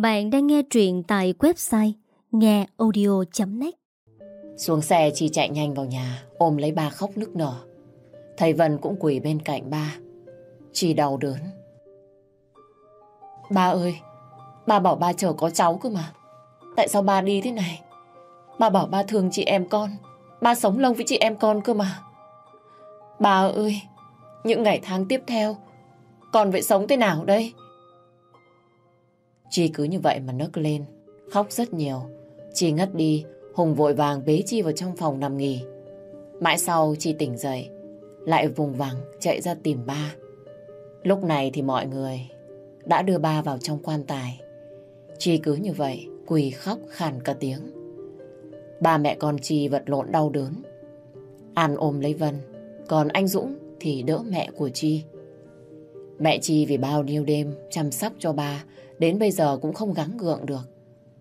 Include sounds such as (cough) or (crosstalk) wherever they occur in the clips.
Bạn đang nghe truyện tại website ngheaudio.net Xuống xe Chi chạy nhanh vào nhà, ôm lấy ba khóc nức nở. Thầy Vân cũng quỳ bên cạnh ba. Chi đau đớn. Ba ơi, ba bảo ba chờ có cháu cơ mà. Tại sao ba đi thế này? Ba bảo ba thương chị em con. Ba sống lâu với chị em con cơ mà. Ba ơi, những ngày tháng tiếp theo, con phải sống thế nào đây? Chi cứ như vậy mà nấc lên, khóc rất nhiều. Chi ngất đi, Hùng vội vàng bế Chi vào trong phòng nằm nghỉ. Mãi sau Chi tỉnh dậy, lại vùng vằng chạy ra tìm ba. Lúc này thì mọi người đã đưa ba vào trong quan tài. Chi cứ như vậy, quỳ khóc khàn cả tiếng. Ba mẹ con Chi vật lộn đau đớn. An ôm lấy Vân, còn anh Dũng thì đỡ mẹ của Chi. Mẹ Chi vì bao nhiêu đêm chăm sóc cho ba, đến bây giờ cũng không gắng gượng được.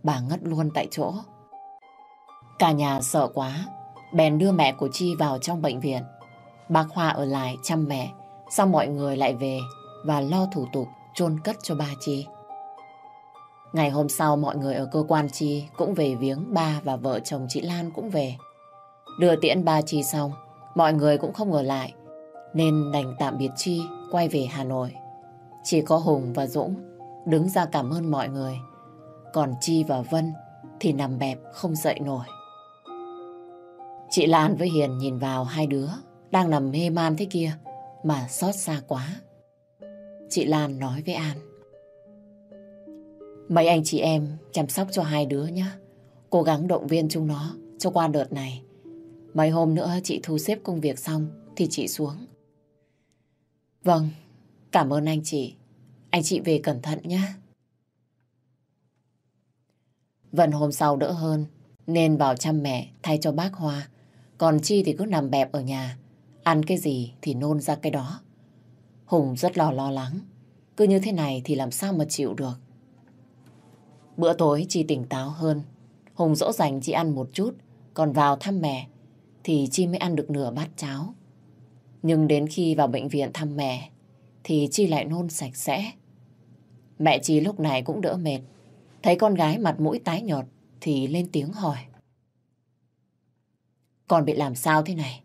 Bà ngất luôn tại chỗ. Cả nhà sợ quá, bèn đưa mẹ của Chi vào trong bệnh viện. Bác Hoa ở lại chăm mẹ, sau mọi người lại về và lo thủ tục chôn cất cho ba Chi. Ngày hôm sau mọi người ở cơ quan Chi cũng về viếng ba và vợ chồng chị Lan cũng về. Đưa tiễn ba Chi xong, mọi người cũng không ở lại, nên đành tạm biệt Chi quay về Hà Nội. Chỉ có Hùng và Dũng đứng ra cảm ơn mọi người, còn Chi và Vân thì nằm bẹp không dậy nổi. Chị Lan với Hiền nhìn vào hai đứa đang nằm mê man thế kia mà xót xa quá. Chị Lan nói với An. Mấy anh chị em chăm sóc cho hai đứa nhé. Cố gắng động viên chúng nó cho qua đợt này. Mấy hôm nữa chị thu xếp công việc xong thì chị xuống. Vâng, cảm ơn anh chị. Anh chị về cẩn thận nhé. Vân hôm sau đỡ hơn, nên vào chăm mẹ, thay cho bác Hoa. Còn Chi thì cứ nằm bẹp ở nhà. Ăn cái gì thì nôn ra cái đó. Hùng rất lo lo lắng. Cứ như thế này thì làm sao mà chịu được. Bữa tối Chi tỉnh táo hơn. Hùng dỗ dành Chi ăn một chút. Còn vào thăm mẹ, thì Chi mới ăn được nửa bát cháo. Nhưng đến khi vào bệnh viện thăm mẹ thì Chi lại nôn sạch sẽ. Mẹ Chi lúc này cũng đỡ mệt. Thấy con gái mặt mũi tái nhợt thì lên tiếng hỏi. Con bị làm sao thế này?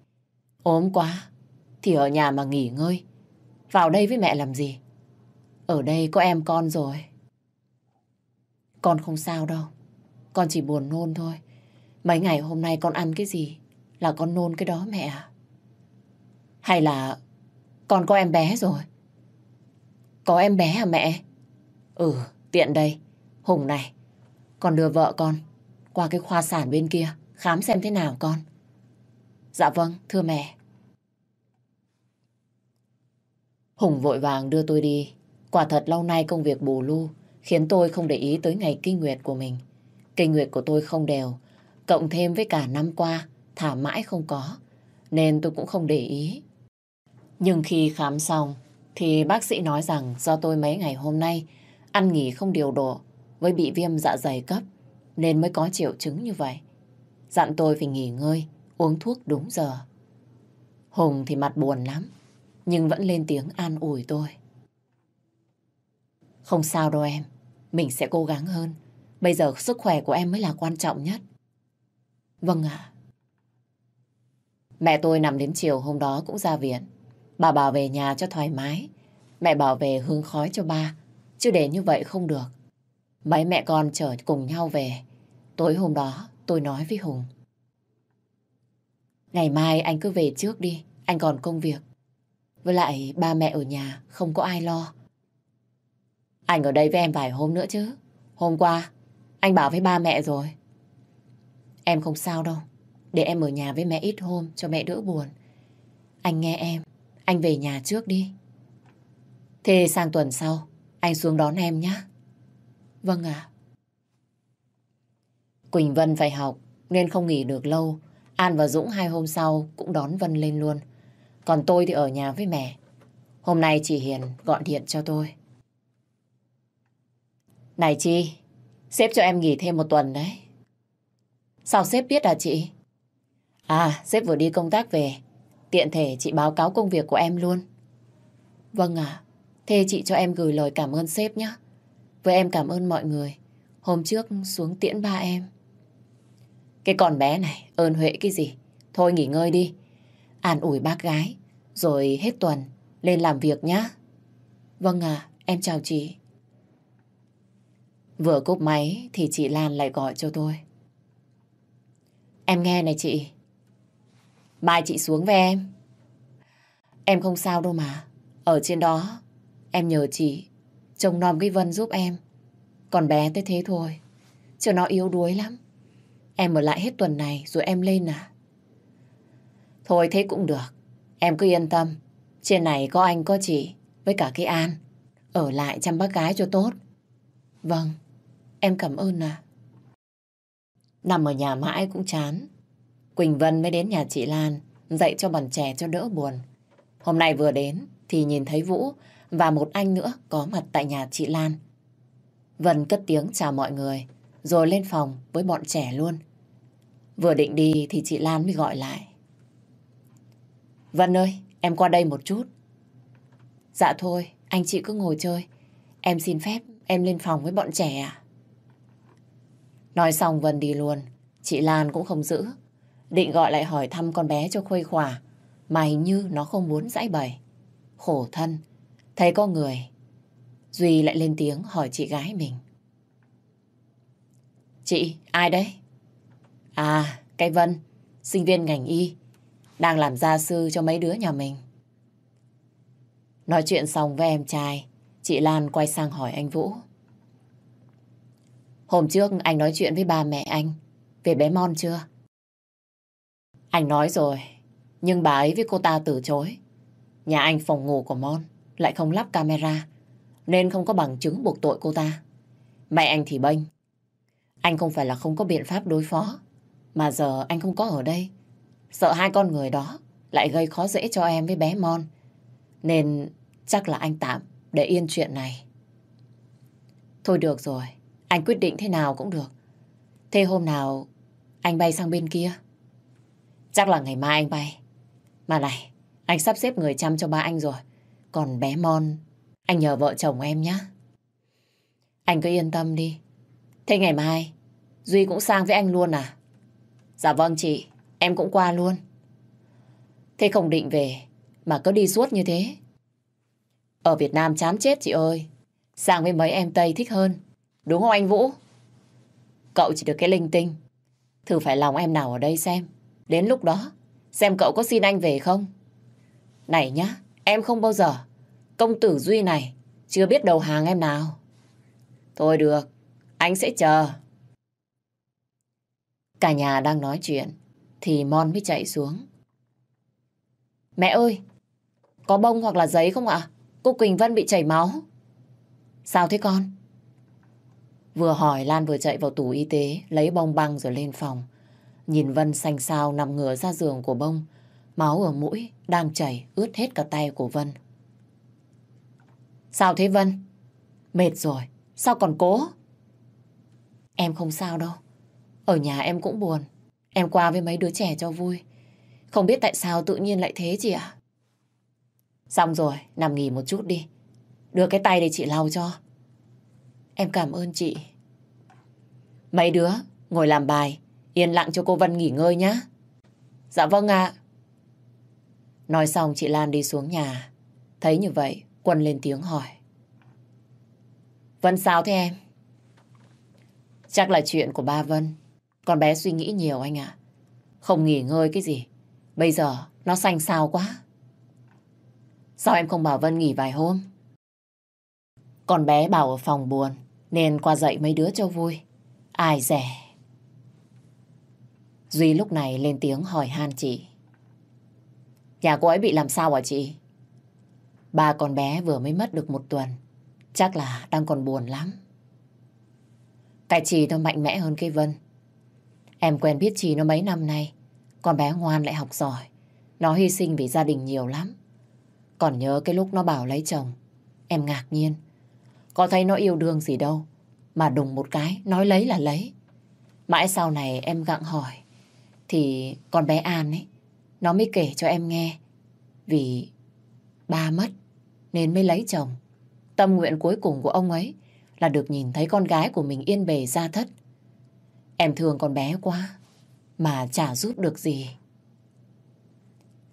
ốm quá, thì ở nhà mà nghỉ ngơi. Vào đây với mẹ làm gì? Ở đây có em con rồi. Con không sao đâu. Con chỉ buồn nôn thôi. Mấy ngày hôm nay con ăn cái gì là con nôn cái đó mẹ à? Hay là con có em bé rồi? Có em bé hả mẹ? Ừ, tiện đây. Hùng này, con đưa vợ con qua cái khoa sản bên kia khám xem thế nào con. Dạ vâng, thưa mẹ. Hùng vội vàng đưa tôi đi. Quả thật lâu nay công việc bù lu khiến tôi không để ý tới ngày kinh nguyệt của mình. Kinh nguyệt của tôi không đều, cộng thêm với cả năm qua thả mãi không có, nên tôi cũng không để ý. Nhưng khi khám xong, thì bác sĩ nói rằng do tôi mấy ngày hôm nay ăn nghỉ không điều độ với bị viêm dạ dày cấp, nên mới có triệu chứng như vậy. Dặn tôi phải nghỉ ngơi, uống thuốc đúng giờ. Hùng thì mặt buồn lắm, nhưng vẫn lên tiếng an ủi tôi. Không sao đâu em, mình sẽ cố gắng hơn. Bây giờ sức khỏe của em mới là quan trọng nhất. Vâng ạ. Mẹ tôi nằm đến chiều hôm đó cũng ra viện. Bà bảo về nhà cho thoải mái. Mẹ bảo về hương khói cho ba. Chứ để như vậy không được. Mấy mẹ con chở cùng nhau về. Tối hôm đó, tôi nói với Hùng. Ngày mai anh cứ về trước đi. Anh còn công việc. Với lại ba mẹ ở nhà, không có ai lo. Anh ở đây với em vài hôm nữa chứ. Hôm qua, anh bảo với ba mẹ rồi. Em không sao đâu. Để em ở nhà với mẹ ít hôm, cho mẹ đỡ buồn. Anh nghe em. Anh về nhà trước đi. Thế sang tuần sau anh xuống đón em nhé. Vâng ạ. Quỳnh Vân phải học nên không nghỉ được lâu. An và Dũng hai hôm sau cũng đón Vân lên luôn. Còn tôi thì ở nhà với mẹ. Hôm nay chị Hiền gọi điện cho tôi. Này Chi, sếp cho em nghỉ thêm một tuần đấy. Sao sếp biết à chị? À, sếp vừa đi công tác về. Tiện thể chị báo cáo công việc của em luôn. Vâng ạ. thế chị cho em gửi lời cảm ơn sếp nhé. Với em cảm ơn mọi người hôm trước xuống tiễn ba em. Cái con bé này, ơn huệ cái gì? Thôi nghỉ ngơi đi. An ủi bác gái, rồi hết tuần lên làm việc nhá. Vâng à, em chào chị. Vừa cúp máy thì chị Lan lại gọi cho tôi. Em nghe này chị. Mai chị xuống với em. Em không sao đâu mà. Ở trên đó, em nhờ chị trông nom cái Vân giúp em. Còn bé tới thế thôi. Chứ nó yếu đuối lắm. Em ở lại hết tuần này rồi em lên à. Thôi thế cũng được. Em cứ yên tâm. Trên này có anh có chị với cả cái An. Ở lại chăm bác gái cho tốt. Vâng, em cảm ơn à. Nằm ở nhà mãi cũng chán. Quỳnh Vân mới đến nhà chị Lan dạy cho bọn trẻ cho đỡ buồn. Hôm nay vừa đến thì nhìn thấy Vũ và một anh nữa có mặt tại nhà chị Lan. Vân cất tiếng chào mọi người rồi lên phòng với bọn trẻ luôn. Vừa định đi thì chị Lan mới gọi lại. Vân ơi, em qua đây một chút. Dạ thôi, anh chị cứ ngồi chơi. Em xin phép em lên phòng với bọn trẻ à? Nói xong Vân đi luôn. Chị Lan cũng không giữ. Định gọi lại hỏi thăm con bé cho khuây khỏa. Mà hình như nó không muốn giải bày. Khổ thân. Thấy có người. Duy lại lên tiếng hỏi chị gái mình. Chị, ai đấy? À, cái Vân, sinh viên ngành y. Đang làm gia sư cho mấy đứa nhà mình. Nói chuyện xong với em trai, chị Lan quay sang hỏi anh Vũ. Hôm trước anh nói chuyện với ba mẹ anh về bé Mon chưa? Anh nói rồi, nhưng bà ấy với cô ta từ chối. Nhà anh phòng ngủ của Mon lại không lắp camera, nên không có bằng chứng buộc tội cô ta. Mẹ anh thì bênh. Anh không phải là không có biện pháp đối phó, mà giờ anh không có ở đây. Sợ hai con người đó lại gây khó dễ cho em với bé Mon. Nên chắc là anh tạm để yên chuyện này. Thôi được rồi, anh quyết định thế nào cũng được. Thế hôm nào anh bay sang bên kia? Chắc là ngày mai anh bay. Mà này, anh sắp xếp người chăm cho ba anh rồi. Còn bé Mon, anh nhờ vợ chồng em nhé. Anh cứ yên tâm đi. Thế ngày mai, Duy cũng sang với anh luôn à? Dạ vâng chị, em cũng qua luôn. Thế không định về, mà cứ đi suốt như thế. Ở Việt Nam chán chết chị ơi. Sang với mấy em Tây thích hơn. Đúng không anh Vũ? Cậu chỉ được cái linh tinh. Thử phải lòng em nào ở đây xem. Đến lúc đó, xem cậu có xin anh về không? Này nhá, em không bao giờ. Công tử Duy này, chưa biết đầu hàng em nào. Thôi được, anh sẽ chờ. Cả nhà đang nói chuyện, thì Mon mới chạy xuống. Mẹ ơi, có bông hoặc là giấy không ạ? Cô Quỳnh Vân bị chảy máu. Sao thế con? Vừa hỏi Lan vừa chạy vào tủ y tế, lấy bông băng rồi lên phòng. Nhìn Vân xanh xao nằm ngửa ra giường của bông. Máu ở mũi đang chảy ướt hết cả tay của Vân. Sao thế Vân? Mệt rồi, sao còn cố? Em không sao đâu. Ở nhà em cũng buồn. Em qua với mấy đứa trẻ cho vui. Không biết tại sao tự nhiên lại thế chị ạ? Xong rồi, nằm nghỉ một chút đi. Đưa cái tay để chị lau cho. Em cảm ơn chị. Mấy đứa, ngồi làm bài. Yên lặng cho cô Vân nghỉ ngơi nhé. Dạ vâng ạ. Nói xong chị Lan đi xuống nhà. Thấy như vậy, Quân lên tiếng hỏi. Vân sao thế em? Chắc là chuyện của ba Vân. Con bé suy nghĩ nhiều anh ạ. Không nghỉ ngơi cái gì. Bây giờ nó xanh xao quá. Sao em không bảo Vân nghỉ vài hôm? Con bé bảo ở phòng buồn, nên qua dậy mấy đứa cho vui. Ai rẻ. Duy lúc này lên tiếng hỏi han chị. Nhà cô ấy bị làm sao hả chị? Ba con bé vừa mới mất được một tuần. Chắc là đang còn buồn lắm. Cái chị nó mạnh mẽ hơn cái Vân. Em quen biết chị nó mấy năm nay. Con bé ngoan lại học giỏi. Nó hy sinh vì gia đình nhiều lắm. Còn nhớ cái lúc nó bảo lấy chồng. Em ngạc nhiên. Có thấy nó yêu đương gì đâu. Mà đùng một cái, nói lấy là lấy. Mãi sau này em gặng hỏi. Thì con bé An ấy, nó mới kể cho em nghe. Vì ba mất, nên mới lấy chồng. Tâm nguyện cuối cùng của ông ấy là được nhìn thấy con gái của mình yên bề ra thất. Em thương con bé quá, mà chả giúp được gì.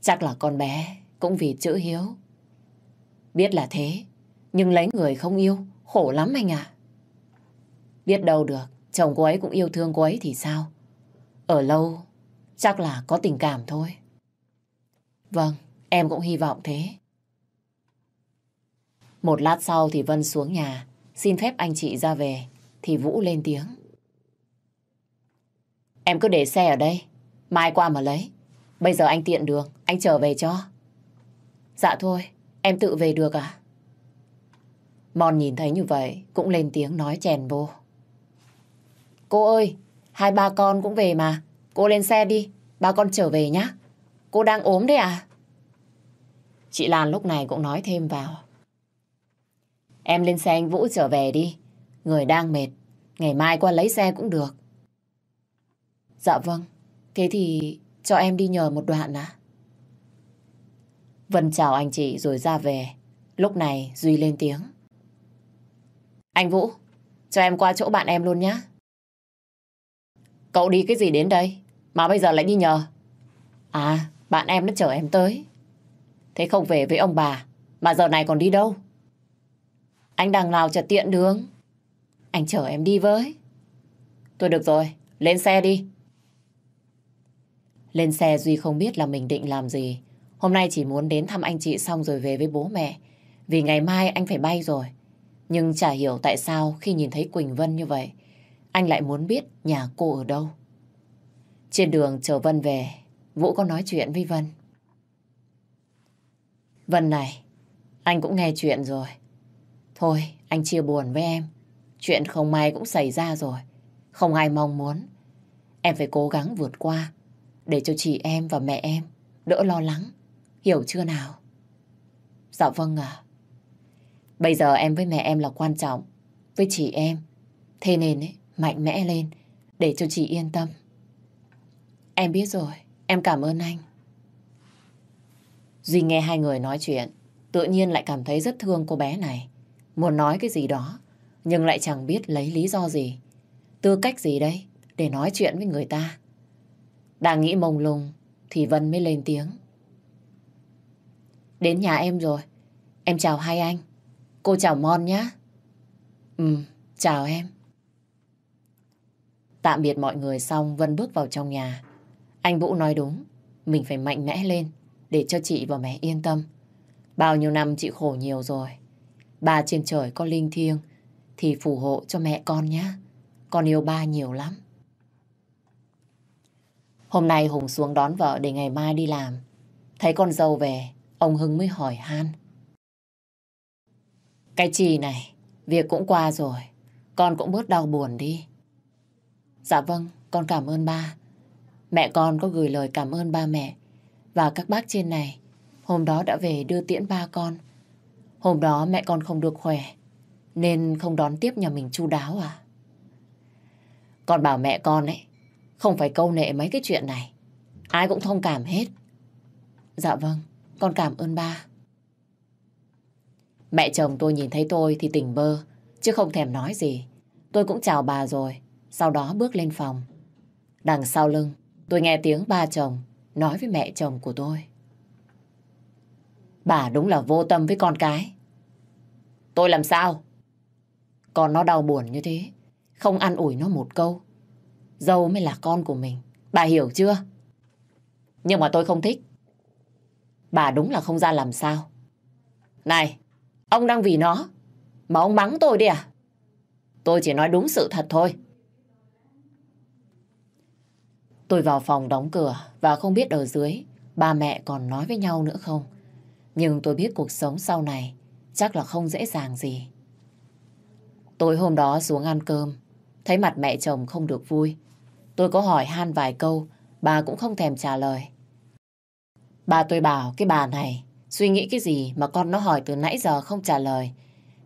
Chắc là con bé cũng vì chữ hiếu. Biết là thế, nhưng lấy người không yêu, khổ lắm anh ạ. Biết đâu được, chồng cô ấy cũng yêu thương cô ấy thì sao? Ở lâu, chắc là có tình cảm thôi. Vâng, em cũng hy vọng thế. Một lát sau thì Vân xuống nhà, xin phép anh chị ra về, thì Vũ lên tiếng. Em cứ để xe ở đây, mai qua mà lấy. Bây giờ anh tiện đường, anh trở về cho. Dạ thôi, em tự về được à? Mon nhìn thấy như vậy, cũng lên tiếng nói chèn vô. Cô ơi, hai ba con cũng về mà. Cô lên xe đi, ba con trở về nhá. Cô đang ốm đấy à? Chị Lan lúc này cũng nói thêm vào. Em lên xe anh Vũ trở về đi. Người đang mệt. Ngày mai qua lấy xe cũng được. Dạ vâng. Thế thì cho em đi nhờ một đoạn à? Vân chào anh chị rồi ra về. Lúc này Duy lên tiếng. Anh Vũ, cho em qua chỗ bạn em luôn nhé. Cậu đi cái gì đến đây? Mà bây giờ lại đi nhờ. À, bạn em nó chở em tới. Thế không về với ông bà, mà giờ này còn đi đâu? Anh đằng nào chợt tiện đường. Anh chở em đi với. Tôi được rồi, lên xe đi. Lên xe Duy không biết là mình định làm gì. Hôm nay chỉ muốn đến thăm anh chị xong rồi về với bố mẹ. Vì ngày mai anh phải bay rồi. Nhưng chả hiểu tại sao khi nhìn thấy Quỳnh Vân như vậy, anh lại muốn biết nhà cô ở đâu. Trên đường chờ Vân về, Vũ có nói chuyện với Vân. Vân này, anh cũng nghe chuyện rồi. Thôi, anh chia buồn với em. Chuyện không may cũng xảy ra rồi. Không ai mong muốn. Em phải cố gắng vượt qua để cho chị em và mẹ em đỡ lo lắng. Hiểu chưa nào? Dạ vâng ạ. Bây giờ em với mẹ em là quan trọng. Với chị em. Thế nên ấy, mạnh mẽ lên để cho chị yên tâm. Em biết rồi. Em cảm ơn anh. Duy nghe hai người nói chuyện, tự nhiên lại cảm thấy rất thương cô bé này. Muốn nói cái gì đó, nhưng lại chẳng biết lấy lý do gì. Tư cách gì đây để nói chuyện với người ta. Đang nghĩ mông lung thì Vân mới lên tiếng. Đến nhà em rồi. Em chào hai anh. Cô chào Mon nhé. Ừ, chào em. Tạm biệt mọi người xong Vân bước vào trong nhà. Anh Vũ nói đúng, mình phải mạnh mẽ lên để cho chị và mẹ yên tâm. Bao nhiêu năm chị khổ nhiều rồi. Ba trên trời có linh thiêng thì phù hộ cho mẹ con nhé. Con yêu ba nhiều lắm. Hôm nay Hùng xuống đón vợ để ngày mai đi làm. Thấy con dâu về, ông Hưng mới hỏi han. Cái chị này, việc cũng qua rồi. Con cũng bớt đau buồn đi. Dạ vâng, con cảm ơn ba. Mẹ con có gửi lời cảm ơn ba mẹ và các bác trên này. Hôm đó đã về đưa tiễn ba con. Hôm đó mẹ con không được khỏe nên không đón tiếp nhà mình chu đáo à. Con bảo mẹ con ấy không phải câu nệ mấy cái chuyện này. Ai cũng thông cảm hết. Dạ vâng, con cảm ơn ba. Mẹ chồng tôi nhìn thấy tôi thì tỉnh bơ, chứ không thèm nói gì. Tôi cũng chào bà rồi, sau đó bước lên phòng. Đằng sau lưng, tôi nghe tiếng ba chồng nói với mẹ chồng của tôi. Bà đúng là vô tâm với con cái. Tôi làm sao? Con nó đau buồn như thế, không ăn ủi nó một câu. Dâu mới là con của mình, bà hiểu chưa? Nhưng mà tôi không thích. Bà đúng là không ra làm sao. Này, ông đang vì nó, mà ông mắng tôi đi à? Tôi chỉ nói đúng sự thật thôi. Tôi vào phòng đóng cửa và không biết ở dưới ba mẹ còn nói với nhau nữa không. Nhưng tôi biết cuộc sống sau này chắc là không dễ dàng gì. Tối hôm đó xuống ăn cơm, thấy mặt mẹ chồng không được vui. Tôi có hỏi han vài câu, bà cũng không thèm trả lời. Bà tôi bảo cái bà này suy nghĩ cái gì mà con nó hỏi từ nãy giờ không trả lời.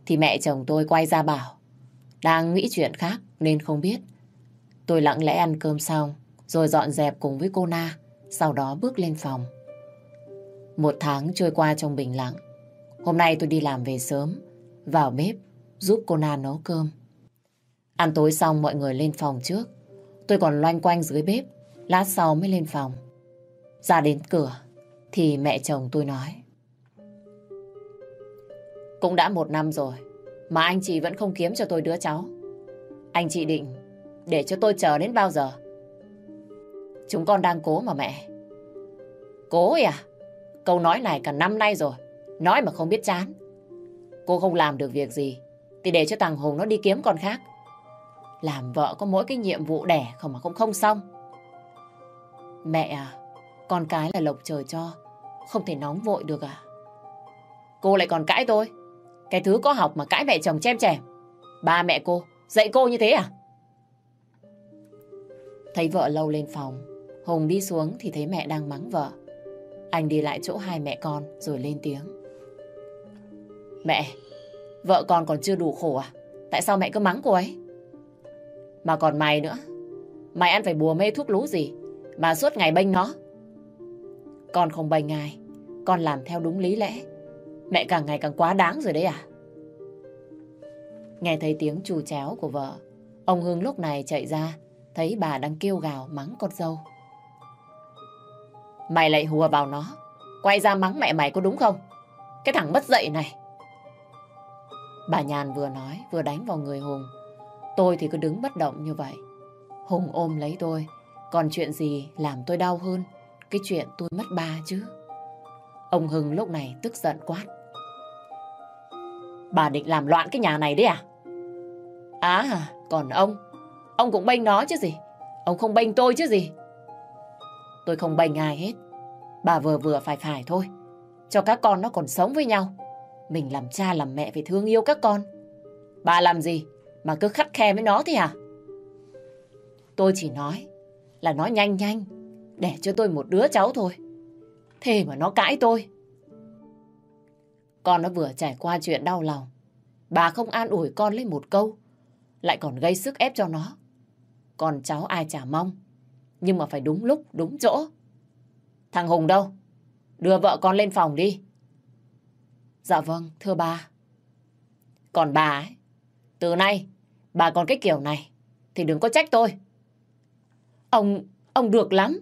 Thì mẹ chồng tôi quay ra bảo, đang nghĩ chuyện khác nên không biết. Tôi lặng lẽ ăn cơm xong, rồi dọn dẹp cùng với cô Na, sau đó bước lên phòng. Một tháng trôi qua trong bình lặng. Hôm nay tôi đi làm về sớm, vào bếp, giúp cô Na nấu cơm. Ăn tối xong mọi người lên phòng trước. Tôi còn loanh quanh dưới bếp, lát sau mới lên phòng. Ra đến cửa, thì mẹ chồng tôi nói. Cũng đã một năm rồi, mà anh chị vẫn không kiếm cho tôi đứa cháu. Anh chị định để cho tôi chờ đến bao giờ? Chúng con đang cố mà mẹ. Cố à? Câu nói này cả năm nay rồi, nói mà không biết chán. Cô không làm được việc gì, thì để cho thằng Hùng nó đi kiếm con khác. Làm vợ có mỗi cái nhiệm vụ đẻ không mà cũng không xong. Mẹ à, con cái là lộc trời cho, không thể nóng vội được à? Cô lại còn cãi tôi. Cái thứ có học mà cãi mẹ chồng chem chèm. Ba mẹ cô, dạy cô như thế à? Thấy vợ lâu lên phòng, Hùng đi xuống thì thấy mẹ đang mắng vợ. Anh đi lại chỗ hai mẹ con rồi lên tiếng. Mẹ, vợ con còn chưa đủ khổ à? Tại sao mẹ cứ mắng cô ấy? Mà còn mày nữa. Mày ăn phải bùa mê thuốc lú gì mà suốt ngày bênh nó. Con không bênh ai. Con làm theo đúng lý lẽ. Mẹ càng ngày càng quá đáng rồi đấy à? Nghe thấy tiếng chù chéo của vợ, ông Hưng lúc này chạy ra, thấy bà đang kêu gào mắng con dâu. Mày lại hùa vào nó, quay ra mắng mẹ mày có đúng không? Cái thằng mất dậy này. Bà Nhàn vừa nói vừa đánh vào người Hùng. Tôi thì cứ đứng bất động như vậy. Hùng ôm lấy tôi, còn chuyện gì làm tôi đau hơn cái chuyện tôi mất ba chứ. Ông Hưng lúc này tức giận quát. Bà định làm loạn cái nhà này đấy à? À, còn ông, ông cũng bênh nó chứ gì. Ông không bênh tôi chứ gì. Tôi không bênh ai hết. Bà vừa vừa phải phải thôi. Cho các con nó còn sống với nhau. Mình làm cha làm mẹ phải thương yêu các con. Bà làm gì mà cứ khắt khe với nó thế à? Tôi chỉ nói là nó nhanh nhanh để cho tôi một đứa cháu thôi. Thế mà nó cãi tôi. Con nó vừa trải qua chuyện đau lòng. Bà không an ủi con lấy một câu. Lại còn gây sức ép cho nó. Con cháu ai chả mong. Nhưng mà phải đúng lúc, đúng chỗ. Thằng Hùng đâu? Đưa vợ con lên phòng đi. Dạ vâng, thưa bà. Còn bà ấy, từ nay bà còn cái kiểu này thì đừng có trách tôi. Ông, ông được lắm.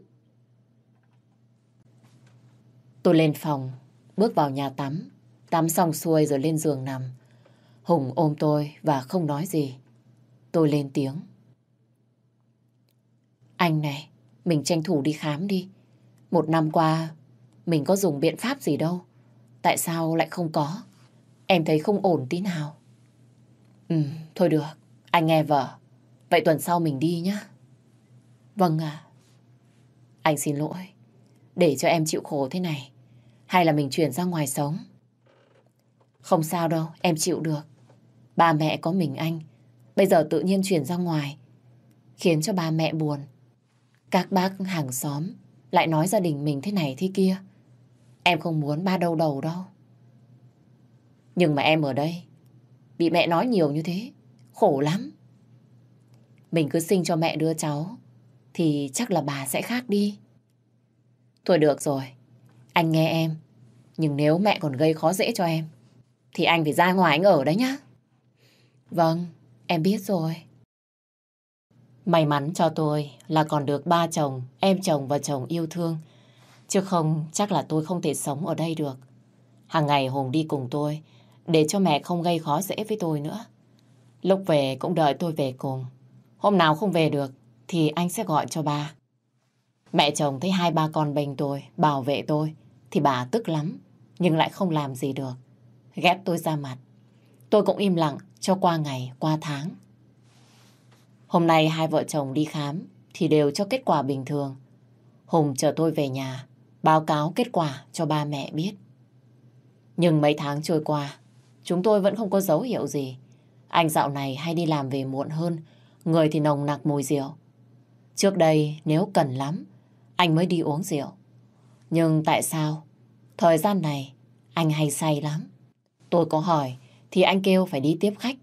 Tôi lên phòng, bước vào nhà tắm. Tắm xong xuôi rồi lên giường nằm. Hùng ôm tôi và không nói gì. Tôi lên tiếng. Anh này, mình tranh thủ đi khám đi. Một năm qua, mình có dùng biện pháp gì đâu. Tại sao lại không có? Em thấy không ổn tí nào. Ừ, thôi được. Anh nghe vợ. Vậy tuần sau mình đi nhá. Vâng ạ. Anh xin lỗi. Để cho em chịu khổ thế này. Hay là mình chuyển ra ngoài sống? Không sao đâu, em chịu được. Ba mẹ có mình anh. Bây giờ tự nhiên chuyển ra ngoài. Khiến cho ba mẹ buồn. Các bác hàng xóm lại nói gia đình mình thế này thế kia. Em không muốn ba đau đầu đâu. Nhưng mà em ở đây, bị mẹ nói nhiều như thế, khổ lắm. Mình cứ sinh cho mẹ đứa cháu, thì chắc là bà sẽ khác đi. Thôi được rồi, anh nghe em. Nhưng nếu mẹ còn gây khó dễ cho em, thì anh phải ra ngoài anh ở đấy nhá. Vâng, em biết rồi. May mắn cho tôi là còn được ba chồng, em chồng và chồng yêu thương. Chứ không chắc là tôi không thể sống ở đây được. Hàng ngày Hùng đi cùng tôi để cho mẹ không gây khó dễ với tôi nữa. Lúc về cũng đợi tôi về cùng. Hôm nào không về được thì anh sẽ gọi cho ba. Mẹ chồng thấy hai ba con bênh tôi, bảo vệ tôi thì bà tức lắm nhưng lại không làm gì được. Ghét tôi ra mặt. Tôi cũng im lặng cho qua ngày, qua tháng. Hôm nay hai vợ chồng đi khám thì đều cho kết quả bình thường. Hùng chờ tôi về nhà, báo cáo kết quả cho ba mẹ biết. Nhưng mấy tháng trôi qua, chúng tôi vẫn không có dấu hiệu gì. Anh dạo này hay đi làm về muộn hơn, người thì nồng nặc mùi rượu. Trước đây nếu cần lắm, anh mới đi uống rượu. Nhưng tại sao? Thời gian này, anh hay say lắm. Tôi có hỏi, thì anh kêu phải đi tiếp khách.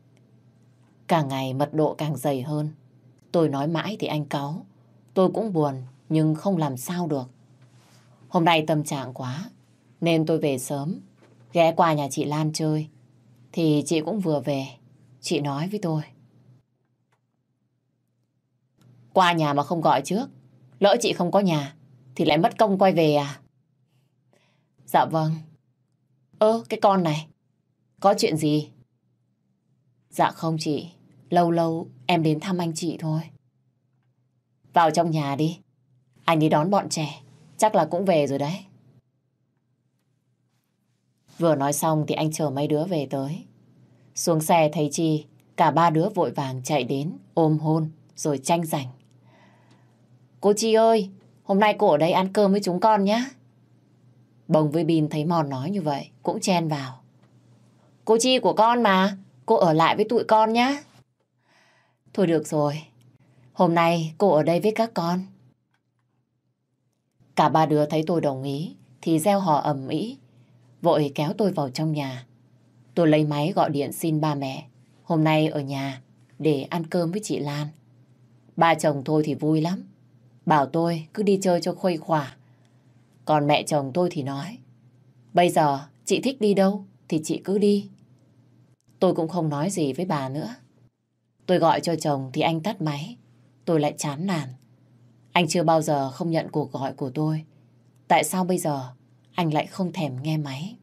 Càng ngày mật độ càng dày hơn. Tôi nói mãi thì anh cáu. Tôi cũng buồn, nhưng không làm sao được. Hôm nay tâm trạng quá, nên tôi về sớm. Ghé qua nhà chị Lan chơi. Thì chị cũng vừa về. chị nói với tôi. Qua nhà mà không gọi trước, lỡ chị không có nhà, thì lại mất công quay về à? Dạ vâng. Ơ, cái con này, có chuyện gì? Dạ không chị, lâu lâu em đến thăm anh chị thôi. Vào trong nhà đi, anh đi đón bọn trẻ, chắc là cũng về rồi đấy. Vừa nói xong thì anh chờ mấy đứa về tới. Xuống xe thấy Chi, cả ba đứa vội vàng chạy đến, ôm hôn, rồi tranh giành. Cô Chi ơi, hôm nay cô ở đây ăn cơm với chúng con nhé. Bồng với Bin thấy Mòn nói như vậy, cũng chen vào. Cô Chi của con mà, cô ở lại với tụi con nhé. Thôi được rồi, hôm nay cô ở đây với các con. Cả ba đứa thấy tôi đồng ý, thì gieo hò ầm ĩ, vội kéo tôi vào trong nhà. Tôi lấy máy gọi điện xin ba mẹ, hôm nay ở nhà để ăn cơm với chị Lan. Ba chồng tôi thì vui lắm, bảo tôi cứ đi chơi cho khuây khỏa. Còn mẹ chồng tôi thì nói, bây giờ chị thích đi đâu thì chị cứ đi. Tôi cũng không nói gì với bà nữa. Tôi gọi cho chồng thì anh tắt máy. Tôi lại chán nản. Anh chưa bao giờ không nhận cuộc gọi của tôi. Tại sao bây giờ anh lại không thèm nghe máy?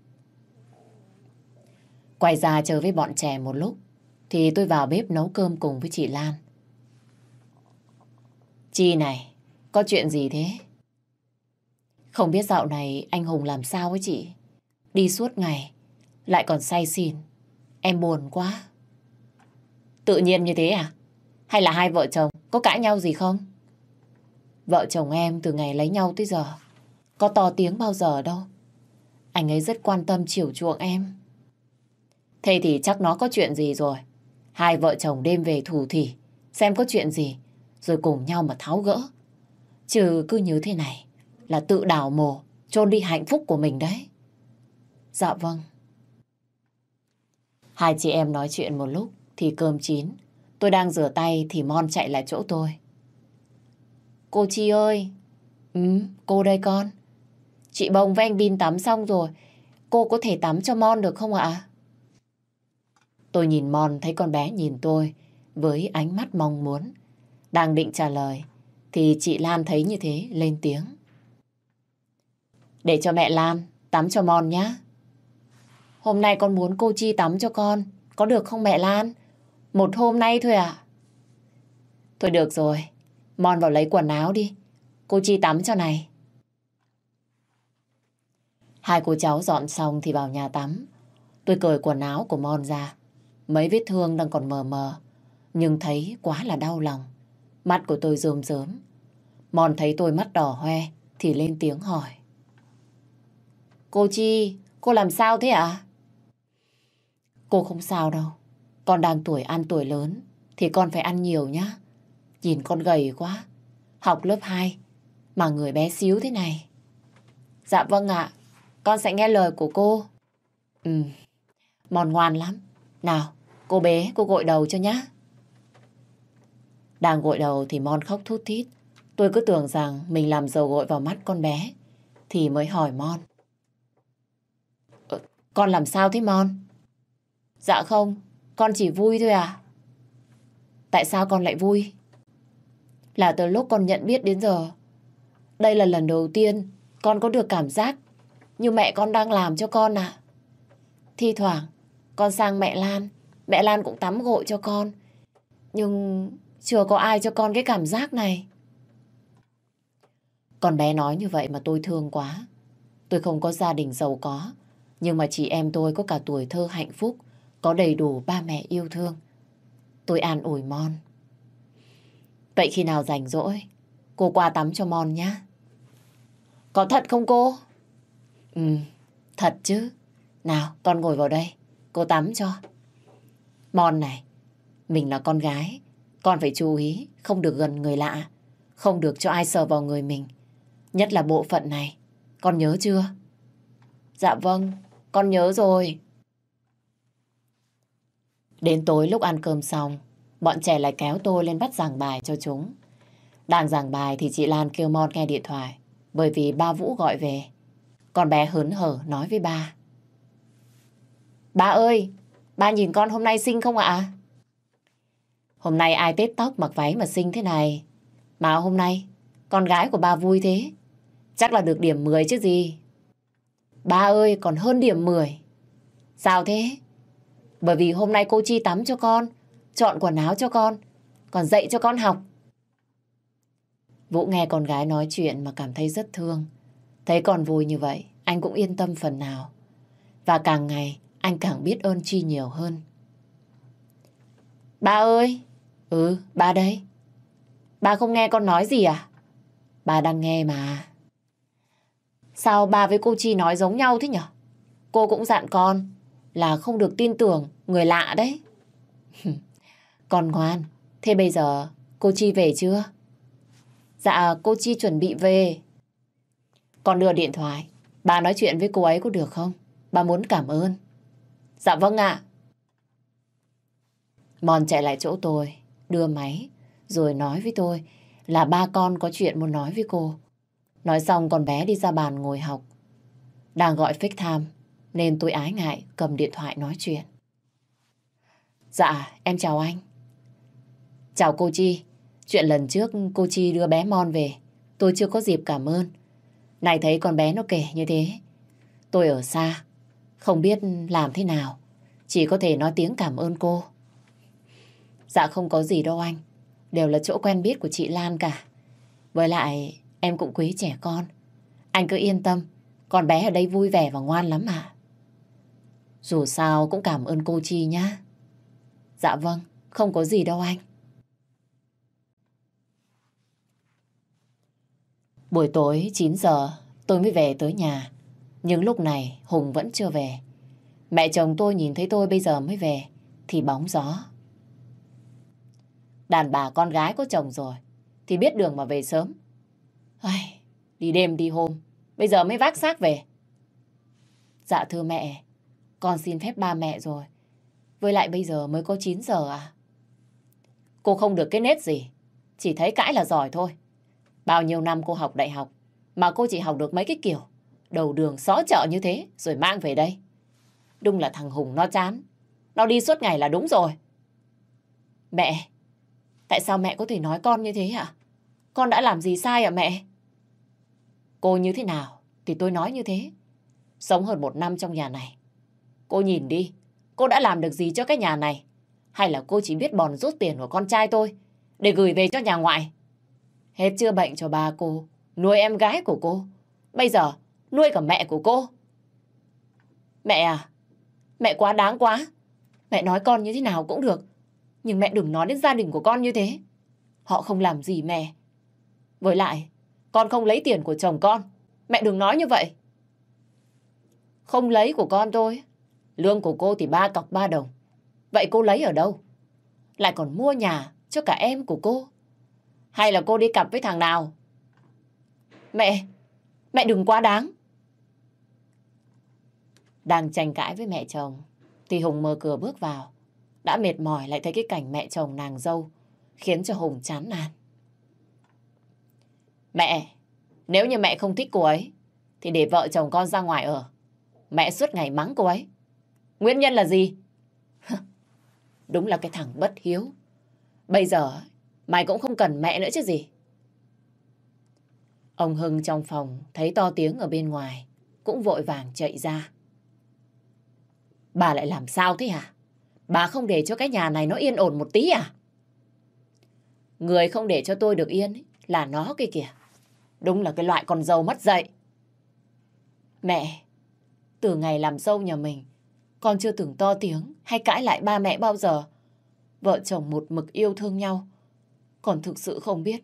Quay ra chơi với bọn trẻ một lúc thì tôi vào bếp nấu cơm cùng với chị Lan. Chi này, có chuyện gì thế? Không biết dạo này anh Hùng làm sao với chị? Đi suốt ngày, lại còn say xỉn. Em buồn quá. Tự nhiên như thế à? Hay là hai vợ chồng có cãi nhau gì không? Vợ chồng em từ ngày lấy nhau tới giờ có to tiếng bao giờ đâu. Anh ấy rất quan tâm chiều chuộng em. Thế thì chắc nó có chuyện gì rồi. Hai vợ chồng đêm về thủ thỉ, xem có chuyện gì, rồi cùng nhau mà tháo gỡ. Chứ cứ như thế này là tự đào mồ, chôn đi hạnh phúc của mình đấy. Dạ vâng. Hai chị em nói chuyện một lúc thì cơm chín. Tôi đang rửa tay thì Mon chạy lại chỗ tôi. Cô Chi ơi! Ừ, cô đây con. Chị Bông với anh Bin tắm xong rồi. Cô có thể tắm cho Mon được không ạ? Tôi nhìn Mon thấy con bé nhìn tôi với ánh mắt mong muốn. Đang định trả lời thì chị Lan thấy như thế lên tiếng. Để cho mẹ Lan tắm cho Mon nhé. Hôm nay con muốn cô Chi tắm cho con. Có được không mẹ Lan? Một hôm nay thôi à? Thôi được rồi. Mon vào lấy quần áo đi. Cô Chi tắm cho này. Hai cô cháu dọn xong thì vào nhà tắm. Tôi cởi quần áo của Mon ra. Mấy vết thương đang còn mờ mờ. Nhưng thấy quá là đau lòng. Mắt của tôi rơm rớm. Mon thấy tôi mắt đỏ hoe thì lên tiếng hỏi. Cô Chi, cô làm sao thế ạ? À? Cô không sao đâu. Con đang tuổi ăn tuổi lớn thì con phải ăn nhiều nhá. Nhìn con gầy quá. Học lớp 2 mà người bé xíu thế này. Dạ vâng ạ. Con sẽ nghe lời của cô. Ừ. Mòn ngoan lắm. Nào, cô bé, cô gội đầu cho nhá. Đang gội đầu thì Mon khóc thút thít. Tôi cứ tưởng rằng mình làm dầu gội vào mắt con bé. Thì mới hỏi Mon. Ờ, con làm sao thế Mon? Dạ không, con chỉ vui thôi à. Tại sao con lại vui? Là từ lúc con nhận biết đến giờ. Đây là lần đầu tiên con có được cảm giác như mẹ con đang làm cho con à. Thi thoảng con sang mẹ Lan, mẹ Lan cũng tắm gội cho con. Nhưng chưa có ai cho con cái cảm giác này. Con bé nói như vậy mà tôi thương quá. Tôi không có gia đình giàu có, nhưng mà chị em tôi có cả tuổi thơ hạnh phúc, có đầy đủ ba mẹ yêu thương. Tôi an ủi Mon. Vậy khi nào rảnh rỗi, cô qua tắm cho Mon nhé. Có thật không cô? Ừ, thật chứ. Nào, con ngồi vào đây, cô tắm cho. Mon này, mình là con gái, con phải chú ý, không được gần người lạ, không được cho ai sờ vào người mình. Nhất là bộ phận này, con nhớ chưa? Dạ vâng, con nhớ rồi. Đến tối lúc ăn cơm xong, bọn trẻ lại kéo tôi lên bắt giảng bài cho chúng. Đang giảng bài thì chị Lan kêu Mon nghe điện thoại, bởi vì ba Vũ gọi về. Con bé hớn hở nói với ba. Ba ơi, ba nhìn con hôm nay xinh không ạ? Hôm nay ai tết tóc mặc váy mà xinh thế này. Mà hôm nay, con gái của ba vui thế. Chắc là được điểm 10 chứ gì. Ba ơi, còn hơn điểm 10. Sao thế? Bởi vì hôm nay cô Chi tắm cho con, chọn quần áo cho con, còn dạy cho con học. Vũ nghe con gái nói chuyện mà cảm thấy rất thương. Thấy con vui như vậy, anh cũng yên tâm phần nào. Và càng ngày, anh càng biết ơn Chi nhiều hơn. Ba ơi! Ừ, ba đây. Ba không nghe con nói gì à? Ba đang nghe mà. Sao ba với cô Chi nói giống nhau thế nhở? Cô cũng dặn con là không được tin tưởng người lạ đấy. Còn ngoan, thế bây giờ cô Chi về chưa? Dạ, cô Chi chuẩn bị về. Còn đưa điện thoại, bà nói chuyện với cô ấy có được không? Bà muốn cảm ơn. Dạ vâng ạ. Mòn chạy lại chỗ tôi, đưa máy, rồi nói với tôi là ba con có chuyện muốn nói với cô. Nói xong con bé đi ra bàn ngồi học. Đang gọi fake time, nên tôi ái ngại cầm điện thoại nói chuyện. Dạ, em chào anh. Chào cô Chi. Chuyện lần trước cô Chi đưa bé Mon về, tôi chưa có dịp cảm ơn. Này thấy con bé nó kể như thế. Tôi ở xa, không biết làm thế nào. Chỉ có thể nói tiếng cảm ơn cô. Dạ không có gì đâu anh. Đều là chỗ quen biết của chị Lan cả. Với lại em cũng quý trẻ con. Anh cứ yên tâm. Con bé ở đây vui vẻ và ngoan lắm mà. Dù sao cũng cảm ơn cô Chi nhá. Dạ vâng, không có gì đâu anh. Buổi tối 9 giờ tôi mới về tới nhà. Nhưng lúc này Hùng vẫn chưa về. Mẹ chồng tôi nhìn thấy tôi bây giờ mới về thì bóng gió. Đàn bà con gái có chồng rồi thì biết đường mà về sớm. Ai, đi đêm đi hôm, bây giờ mới vác xác về. Dạ thưa mẹ, con xin phép ba mẹ rồi. Với lại bây giờ mới có 9 giờ à? Cô không được cái nết gì, chỉ thấy cãi là giỏi thôi. Bao nhiêu năm cô học đại học mà cô chỉ học được mấy cái kiểu đầu đường xó chợ như thế rồi mang về đây. Đúng là thằng Hùng nó chán. Nó đi suốt ngày là đúng rồi. Mẹ, tại sao mẹ có thể nói con như thế hả? Con đã làm gì sai à mẹ? Cô như thế nào thì tôi nói như thế. Sống hơn một năm trong nhà này. Cô nhìn đi, cô đã làm được gì cho cái nhà này? Hay là cô chỉ biết bòn rút tiền của con trai tôi để gửi về cho nhà ngoại? Hết chưa bệnh cho ba cô, nuôi em gái của cô. Bây giờ nuôi cả mẹ của cô. Mẹ à, mẹ quá đáng quá. Mẹ nói con như thế nào cũng được. Nhưng mẹ đừng nói đến gia đình của con như thế. Họ không làm gì mẹ. Với lại, con không lấy tiền của chồng con. Mẹ đừng nói như vậy. Không lấy của con tôi. Lương của cô thì ba cọc ba đồng. Vậy cô lấy ở đâu? Lại còn mua nhà cho cả em của cô. Hay là cô đi cặp với thằng nào? Mẹ, mẹ đừng quá đáng. Đang tranh cãi với mẹ chồng, thì Hùng mở cửa bước vào. Đã mệt mỏi lại thấy cái cảnh mẹ chồng nàng dâu, khiến cho Hùng chán nản. Mẹ, nếu như mẹ không thích cô ấy, thì để vợ chồng con ra ngoài ở. Mẹ suốt ngày mắng cô ấy. Nguyên nhân là gì? (laughs) Đúng là cái thằng bất hiếu. Bây giờ, mày cũng không cần mẹ nữa chứ gì. Ông Hưng trong phòng thấy to tiếng ở bên ngoài, cũng vội vàng chạy ra. Bà lại làm sao thế hả? Bà không để cho cái nhà này nó yên ổn một tí à? Người không để cho tôi được yên là nó kia kìa. Đúng là cái loại con dâu mất dạy. Mẹ, từ ngày làm dâu nhà mình, con chưa từng to tiếng hay cãi lại ba mẹ bao giờ. Vợ chồng một mực yêu thương nhau. Còn thực sự không biết,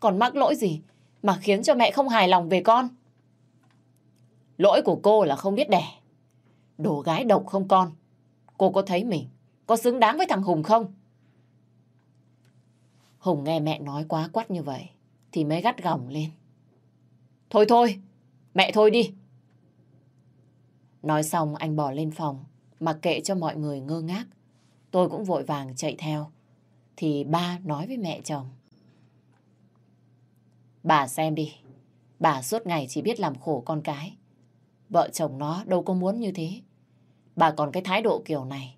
còn mắc lỗi gì mà khiến cho mẹ không hài lòng về con. Lỗi của cô là không biết đẻ. Đồ gái độc không con. Cô có thấy mình có xứng đáng với thằng Hùng không? Hùng nghe mẹ nói quá quắt như vậy thì mới gắt gỏng lên. Thôi thôi, mẹ thôi đi. Nói xong anh bỏ lên phòng, mặc kệ cho mọi người ngơ ngác. Tôi cũng vội vàng chạy theo. Thì ba nói với mẹ chồng. Bà xem đi, bà suốt ngày chỉ biết làm khổ con cái. Vợ chồng nó đâu có muốn như thế. Bà còn cái thái độ kiểu này,